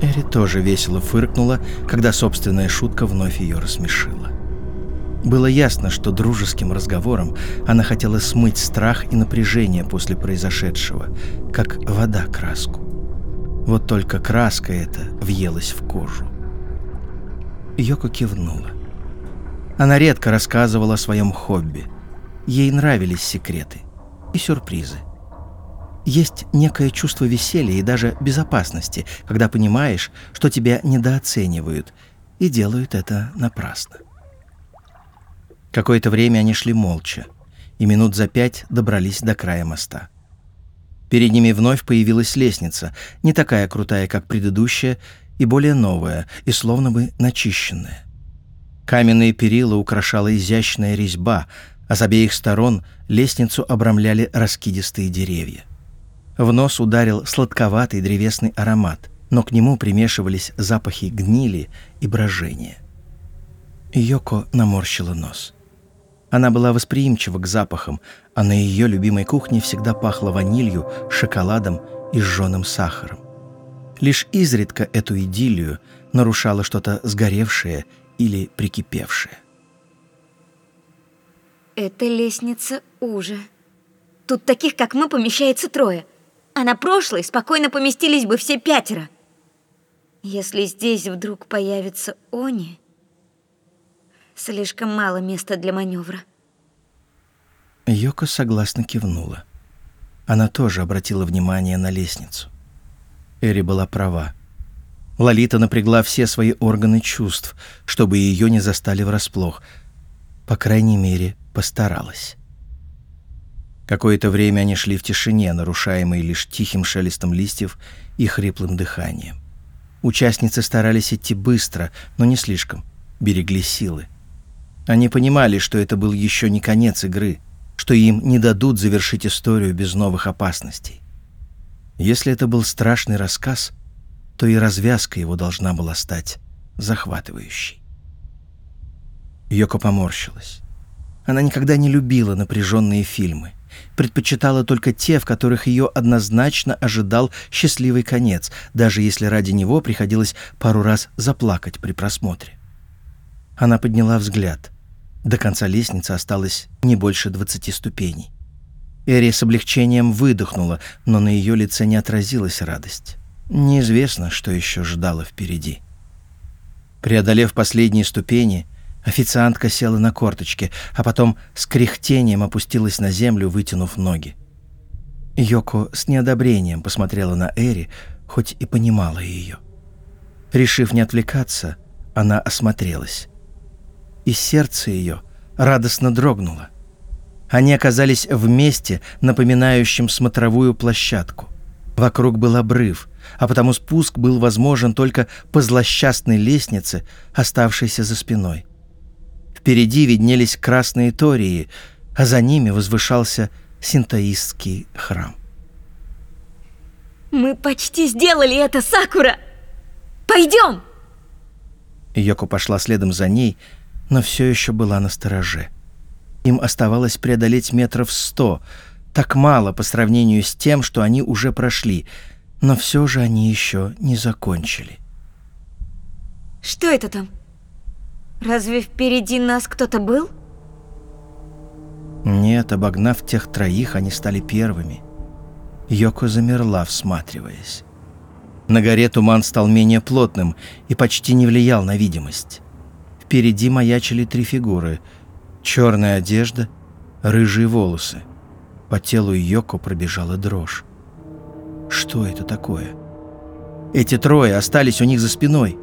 Эри тоже весело фыркнула, когда собственная шутка вновь ее рассмешила. Было ясно, что дружеским разговором она хотела смыть страх и напряжение после произошедшего, как вода краску. Вот только краска эта въелась в кожу. Йоко кивнула. Она редко рассказывала о своем хобби. Ей нравились секреты и сюрпризы. Есть некое чувство веселья и даже безопасности, когда понимаешь, что тебя недооценивают, и делают это напрасно. Какое-то время они шли молча, и минут за пять добрались до края моста. Перед ними вновь появилась лестница, не такая крутая, как предыдущая, и более новая, и словно бы начищенная. Каменные перила украшала изящная резьба, а с обеих сторон лестницу обрамляли раскидистые деревья. В нос ударил сладковатый древесный аромат, но к нему примешивались запахи гнили и брожения. Йоко наморщила нос. Она была восприимчива к запахам, а на ее любимой кухне всегда пахло ванилью, шоколадом и сжженным сахаром. Лишь изредка эту идиллию нарушало что-то сгоревшее или прикипевшее. Это лестница уже. Тут таких, как мы, помещается трое – а на прошлой спокойно поместились бы все пятеро. Если здесь вдруг появится Они, слишком мало места для маневра. Йоко согласно кивнула. Она тоже обратила внимание на лестницу. Эри была права. Лолита напрягла все свои органы чувств, чтобы ее не застали врасплох. По крайней мере, постаралась. Какое-то время они шли в тишине, нарушаемой лишь тихим шелестом листьев и хриплым дыханием. Участницы старались идти быстро, но не слишком, берегли силы. Они понимали, что это был еще не конец игры, что им не дадут завершить историю без новых опасностей. Если это был страшный рассказ, то и развязка его должна была стать захватывающей. Йоко поморщилась. Она никогда не любила напряженные фильмы предпочитала только те, в которых ее однозначно ожидал счастливый конец, даже если ради него приходилось пару раз заплакать при просмотре. Она подняла взгляд. До конца лестницы осталось не больше двадцати ступеней. Эри с облегчением выдохнула, но на ее лице не отразилась радость. Неизвестно, что еще ждало впереди. Преодолев последние ступени, Официантка села на корточки, а потом с кряхтением опустилась на землю, вытянув ноги. Йоко с неодобрением посмотрела на Эри, хоть и понимала ее. Решив не отвлекаться, она осмотрелась. И сердце ее радостно дрогнуло. Они оказались в месте, напоминающем смотровую площадку. Вокруг был обрыв, а потому спуск был возможен только по злосчастной лестнице, оставшейся за спиной. Впереди виднелись красные тории, а за ними возвышался синтоистский храм. Мы почти сделали это, Сакура! Пойдем! Йоко пошла следом за ней, но все еще была на стороже. Им оставалось преодолеть метров сто, так мало по сравнению с тем, что они уже прошли, но все же они еще не закончили. Что это там? Разве впереди нас кто-то был? Нет, обогнав тех троих, они стали первыми. Йоко замерла, всматриваясь. На горе туман стал менее плотным и почти не влиял на видимость. Впереди маячили три фигуры. Черная одежда, рыжие волосы. По телу Йоко пробежала дрожь. Что это такое? Эти трое остались у них за спиной.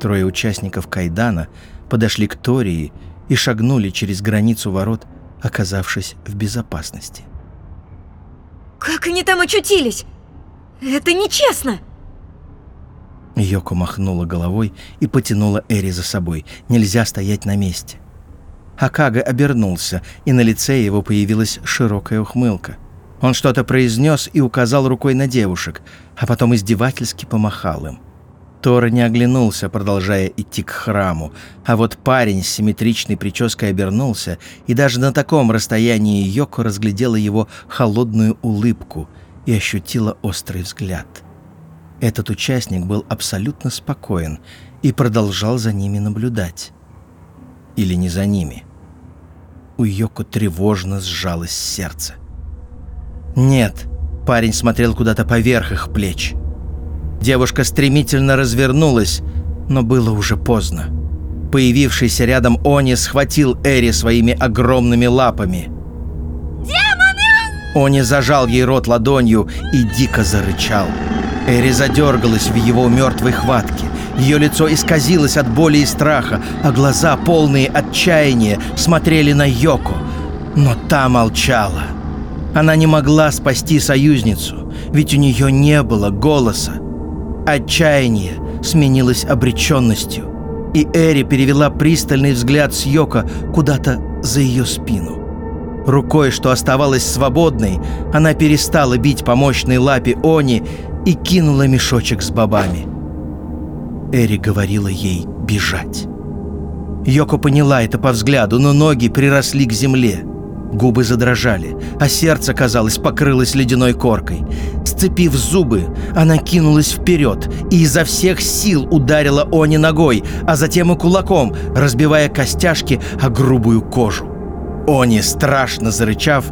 Трое участников Кайдана подошли к Тории и шагнули через границу ворот, оказавшись в безопасности. Как они там очутились? Это нечестно! Йоко махнула головой и потянула Эри за собой. Нельзя стоять на месте. Акага обернулся, и на лице его появилась широкая ухмылка. Он что-то произнес и указал рукой на девушек, а потом издевательски помахал им. Тора не оглянулся, продолжая идти к храму, а вот парень с симметричной прической обернулся, и даже на таком расстоянии Йоко разглядела его холодную улыбку и ощутила острый взгляд. Этот участник был абсолютно спокоен и продолжал за ними наблюдать. Или не за ними. У Йоко тревожно сжалось сердце. Нет, парень смотрел куда-то поверх их плеч – Девушка стремительно развернулась, но было уже поздно. Появившийся рядом Они схватил Эри своими огромными лапами. Демоны! Они зажал ей рот ладонью и дико зарычал. Эри задергалась в его мертвой хватке. Ее лицо исказилось от боли и страха, а глаза, полные отчаяния, смотрели на Йоко. Но та молчала. Она не могла спасти союзницу, ведь у нее не было голоса. Отчаяние сменилось обреченностью, и Эри перевела пристальный взгляд с Йоко куда-то за ее спину. Рукой, что оставалась свободной, она перестала бить по мощной лапе Они и кинула мешочек с бобами. Эри говорила ей бежать. Йоко поняла это по взгляду, но ноги приросли к земле. Губы задрожали, а сердце, казалось, покрылось ледяной коркой. Сцепив зубы, она кинулась вперед и изо всех сил ударила Они ногой, а затем и кулаком, разбивая костяшки о грубую кожу. Они, страшно зарычав,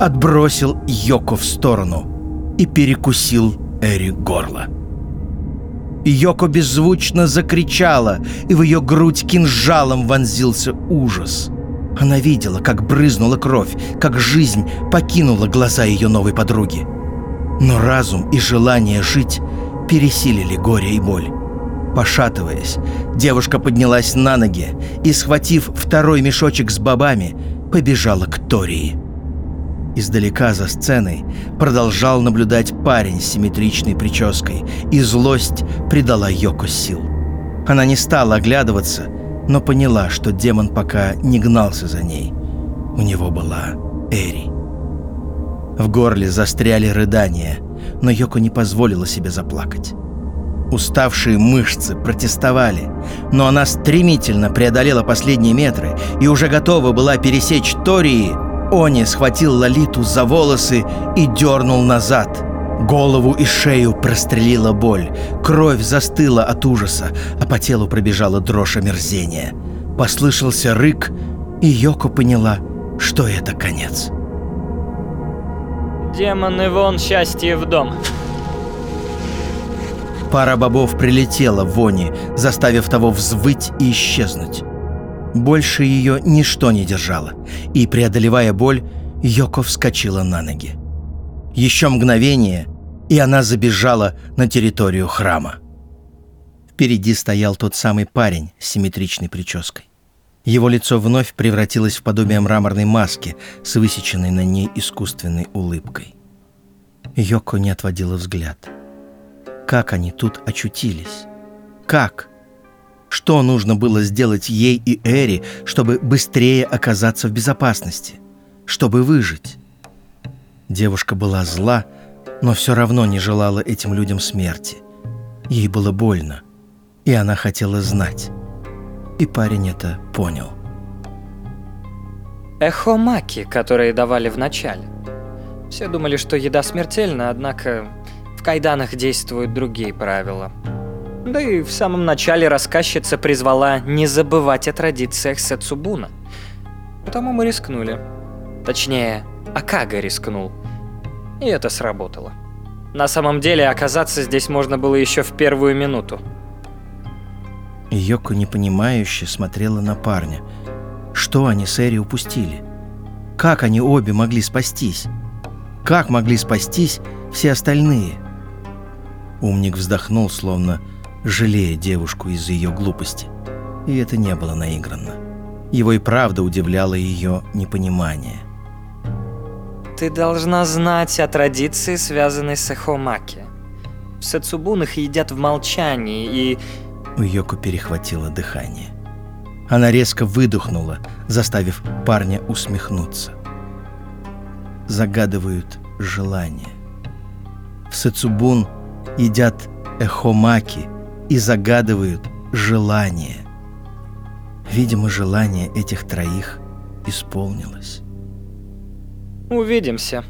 отбросил Йоко в сторону и перекусил Эри горло. Йоко беззвучно закричала, и в ее грудь кинжалом вонзился ужас. Она видела, как брызнула кровь, как жизнь покинула глаза ее новой подруги. Но разум и желание жить пересилили горе и боль. Пошатываясь, девушка поднялась на ноги и, схватив второй мешочек с бобами, побежала к Тории. Издалека за сценой продолжал наблюдать парень с симметричной прической, и злость придала Йоко сил. Она не стала оглядываться, но поняла, что демон пока не гнался за ней. У него была Эри. В горле застряли рыдания, но Йоко не позволила себе заплакать. Уставшие мышцы протестовали, но она стремительно преодолела последние метры и уже готова была пересечь Тории. Они схватил Лолиту за волосы и дернул назад. Голову и шею прострелила боль, кровь застыла от ужаса, а по телу пробежала дрожь омерзения. Послышался рык, и Йоко поняла, что это конец. Демоны вон, счастье в дом. Пара бобов прилетела в Вони, заставив того взвыть и исчезнуть. Больше ее ничто не держало, и, преодолевая боль, Йоко вскочила на ноги. Еще мгновение, и она забежала на территорию храма. Впереди стоял тот самый парень с симметричной прической. Его лицо вновь превратилось в подобие мраморной маски с высеченной на ней искусственной улыбкой. Йоко не отводила взгляд. Как они тут очутились? Как? Что нужно было сделать ей и Эри, чтобы быстрее оказаться в безопасности? Чтобы выжить? Девушка была зла, но все равно не желала этим людям смерти. Ей было больно, и она хотела знать. И парень это понял. Эхомаки, которые давали в начале. Все думали, что еда смертельна, однако в кайданах действуют другие правила. Да и в самом начале рассказчица призвала не забывать о традициях Сетсубуна. Потому мы рискнули. Точнее, Акага рискнул. И это сработало. На самом деле, оказаться здесь можно было еще в первую минуту. Йоко непонимающе смотрела на парня. Что они с Эри упустили? Как они обе могли спастись? Как могли спастись все остальные? Умник вздохнул, словно жалея девушку из-за ее глупости. И это не было наигранно. Его и правда удивляло ее непонимание. Ты должна знать о традиции, связанной с Эхомаки. В Сацубунах едят в молчании и... У Йоко перехватило дыхание. Она резко выдохнула, заставив парня усмехнуться. Загадывают желание. В Сацубун едят эхомаки и загадывают желание. Видимо, желание этих троих исполнилось. Увидимся.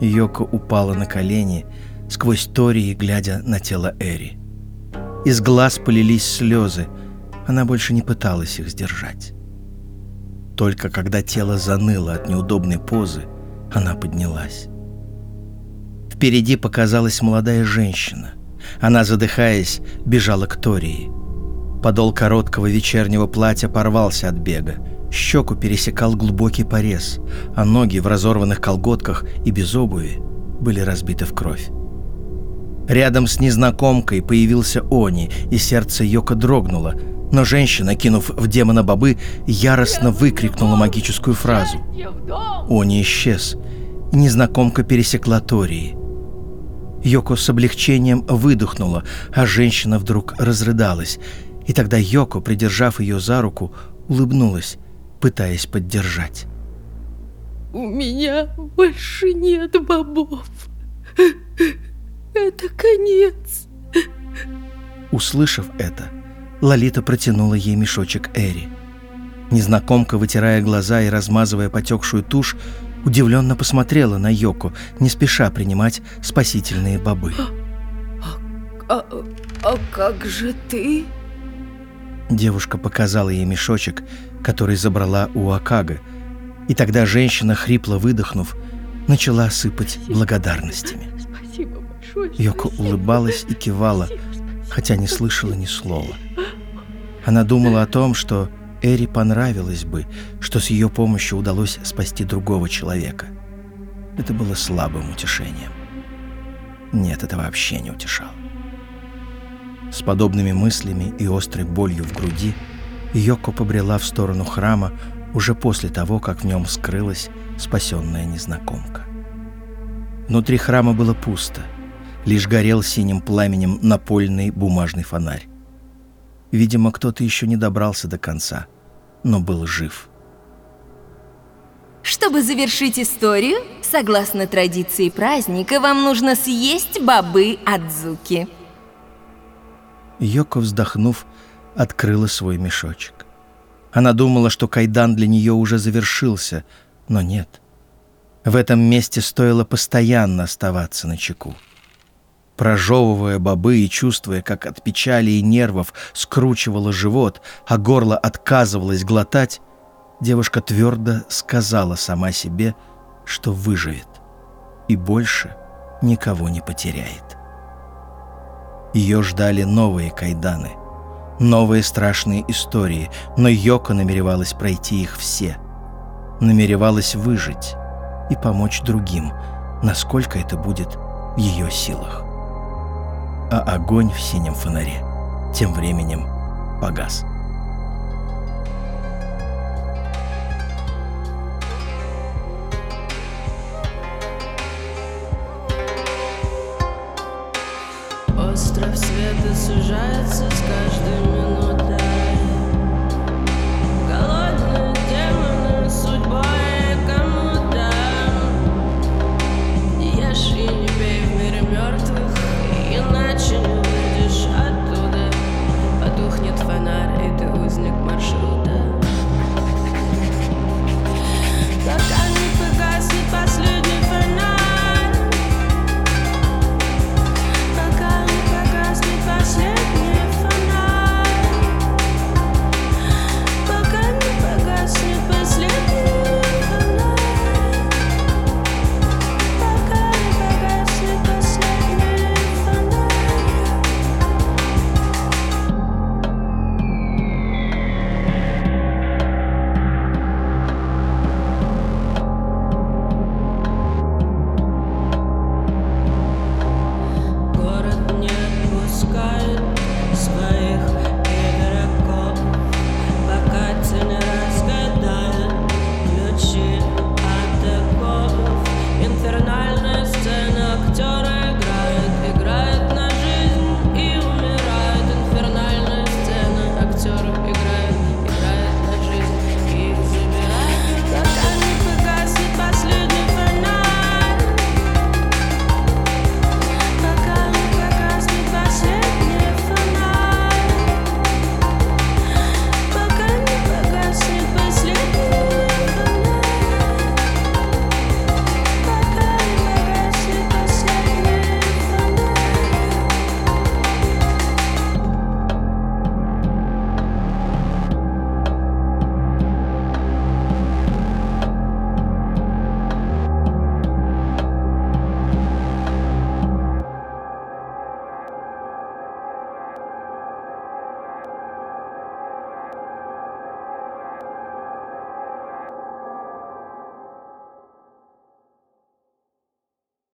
Йоко упала на колени, сквозь Тории, глядя на тело Эри. Из глаз полились слезы, она больше не пыталась их сдержать. Только когда тело заныло от неудобной позы, она поднялась. Впереди показалась молодая женщина. Она, задыхаясь, бежала к Тории. Подол короткого вечернего платья порвался от бега. Щеку пересекал глубокий порез, а ноги в разорванных колготках и без обуви были разбиты в кровь. Рядом с незнакомкой появился Они, и сердце Йока дрогнуло, но женщина, кинув в демона бобы, яростно выкрикнула магическую фразу. Они исчез. Незнакомка пересекла Тории. Йоко с облегчением выдохнула, а женщина вдруг разрыдалась. И тогда Йоко, придержав ее за руку, улыбнулась, пытаясь поддержать. У меня больше нет бобов. Это конец. Услышав это, Лолита протянула ей мешочек Эри. Незнакомка, вытирая глаза и размазывая потекшую тушь, удивленно посмотрела на Йоко, не спеша принимать спасительные бобы. А, а, а как же ты? Девушка показала ей мешочек, который забрала у Акага, и тогда женщина, хрипло выдохнув, начала сыпать благодарностями. Спасибо большое. Йоко улыбалась и кивала, хотя не слышала ни слова. Она думала о том, что Эри понравилось бы, что с ее помощью удалось спасти другого человека. Это было слабым утешением. Нет, это вообще не утешало. С подобными мыслями и острой болью в груди Йоко побрела в сторону храма уже после того, как в нем скрылась спасенная незнакомка. Внутри храма было пусто, лишь горел синим пламенем напольный бумажный фонарь. Видимо, кто-то еще не добрался до конца, но был жив. Чтобы завершить историю, согласно традиции праздника, вам нужно съесть бобы Адзуки. Йоко, вздохнув, открыла свой мешочек. Она думала, что кайдан для нее уже завершился, но нет. В этом месте стоило постоянно оставаться на чеку. Прожевывая бобы и чувствуя, как от печали и нервов скручивало живот, а горло отказывалось глотать, девушка твердо сказала сама себе, что выживет и больше никого не потеряет. Ее ждали новые кайданы, новые страшные истории, но Йоко намеревалась пройти их все. Намеревалась выжить и помочь другим, насколько это будет в ее силах. А огонь в синем фонаре тем временем погас. Остров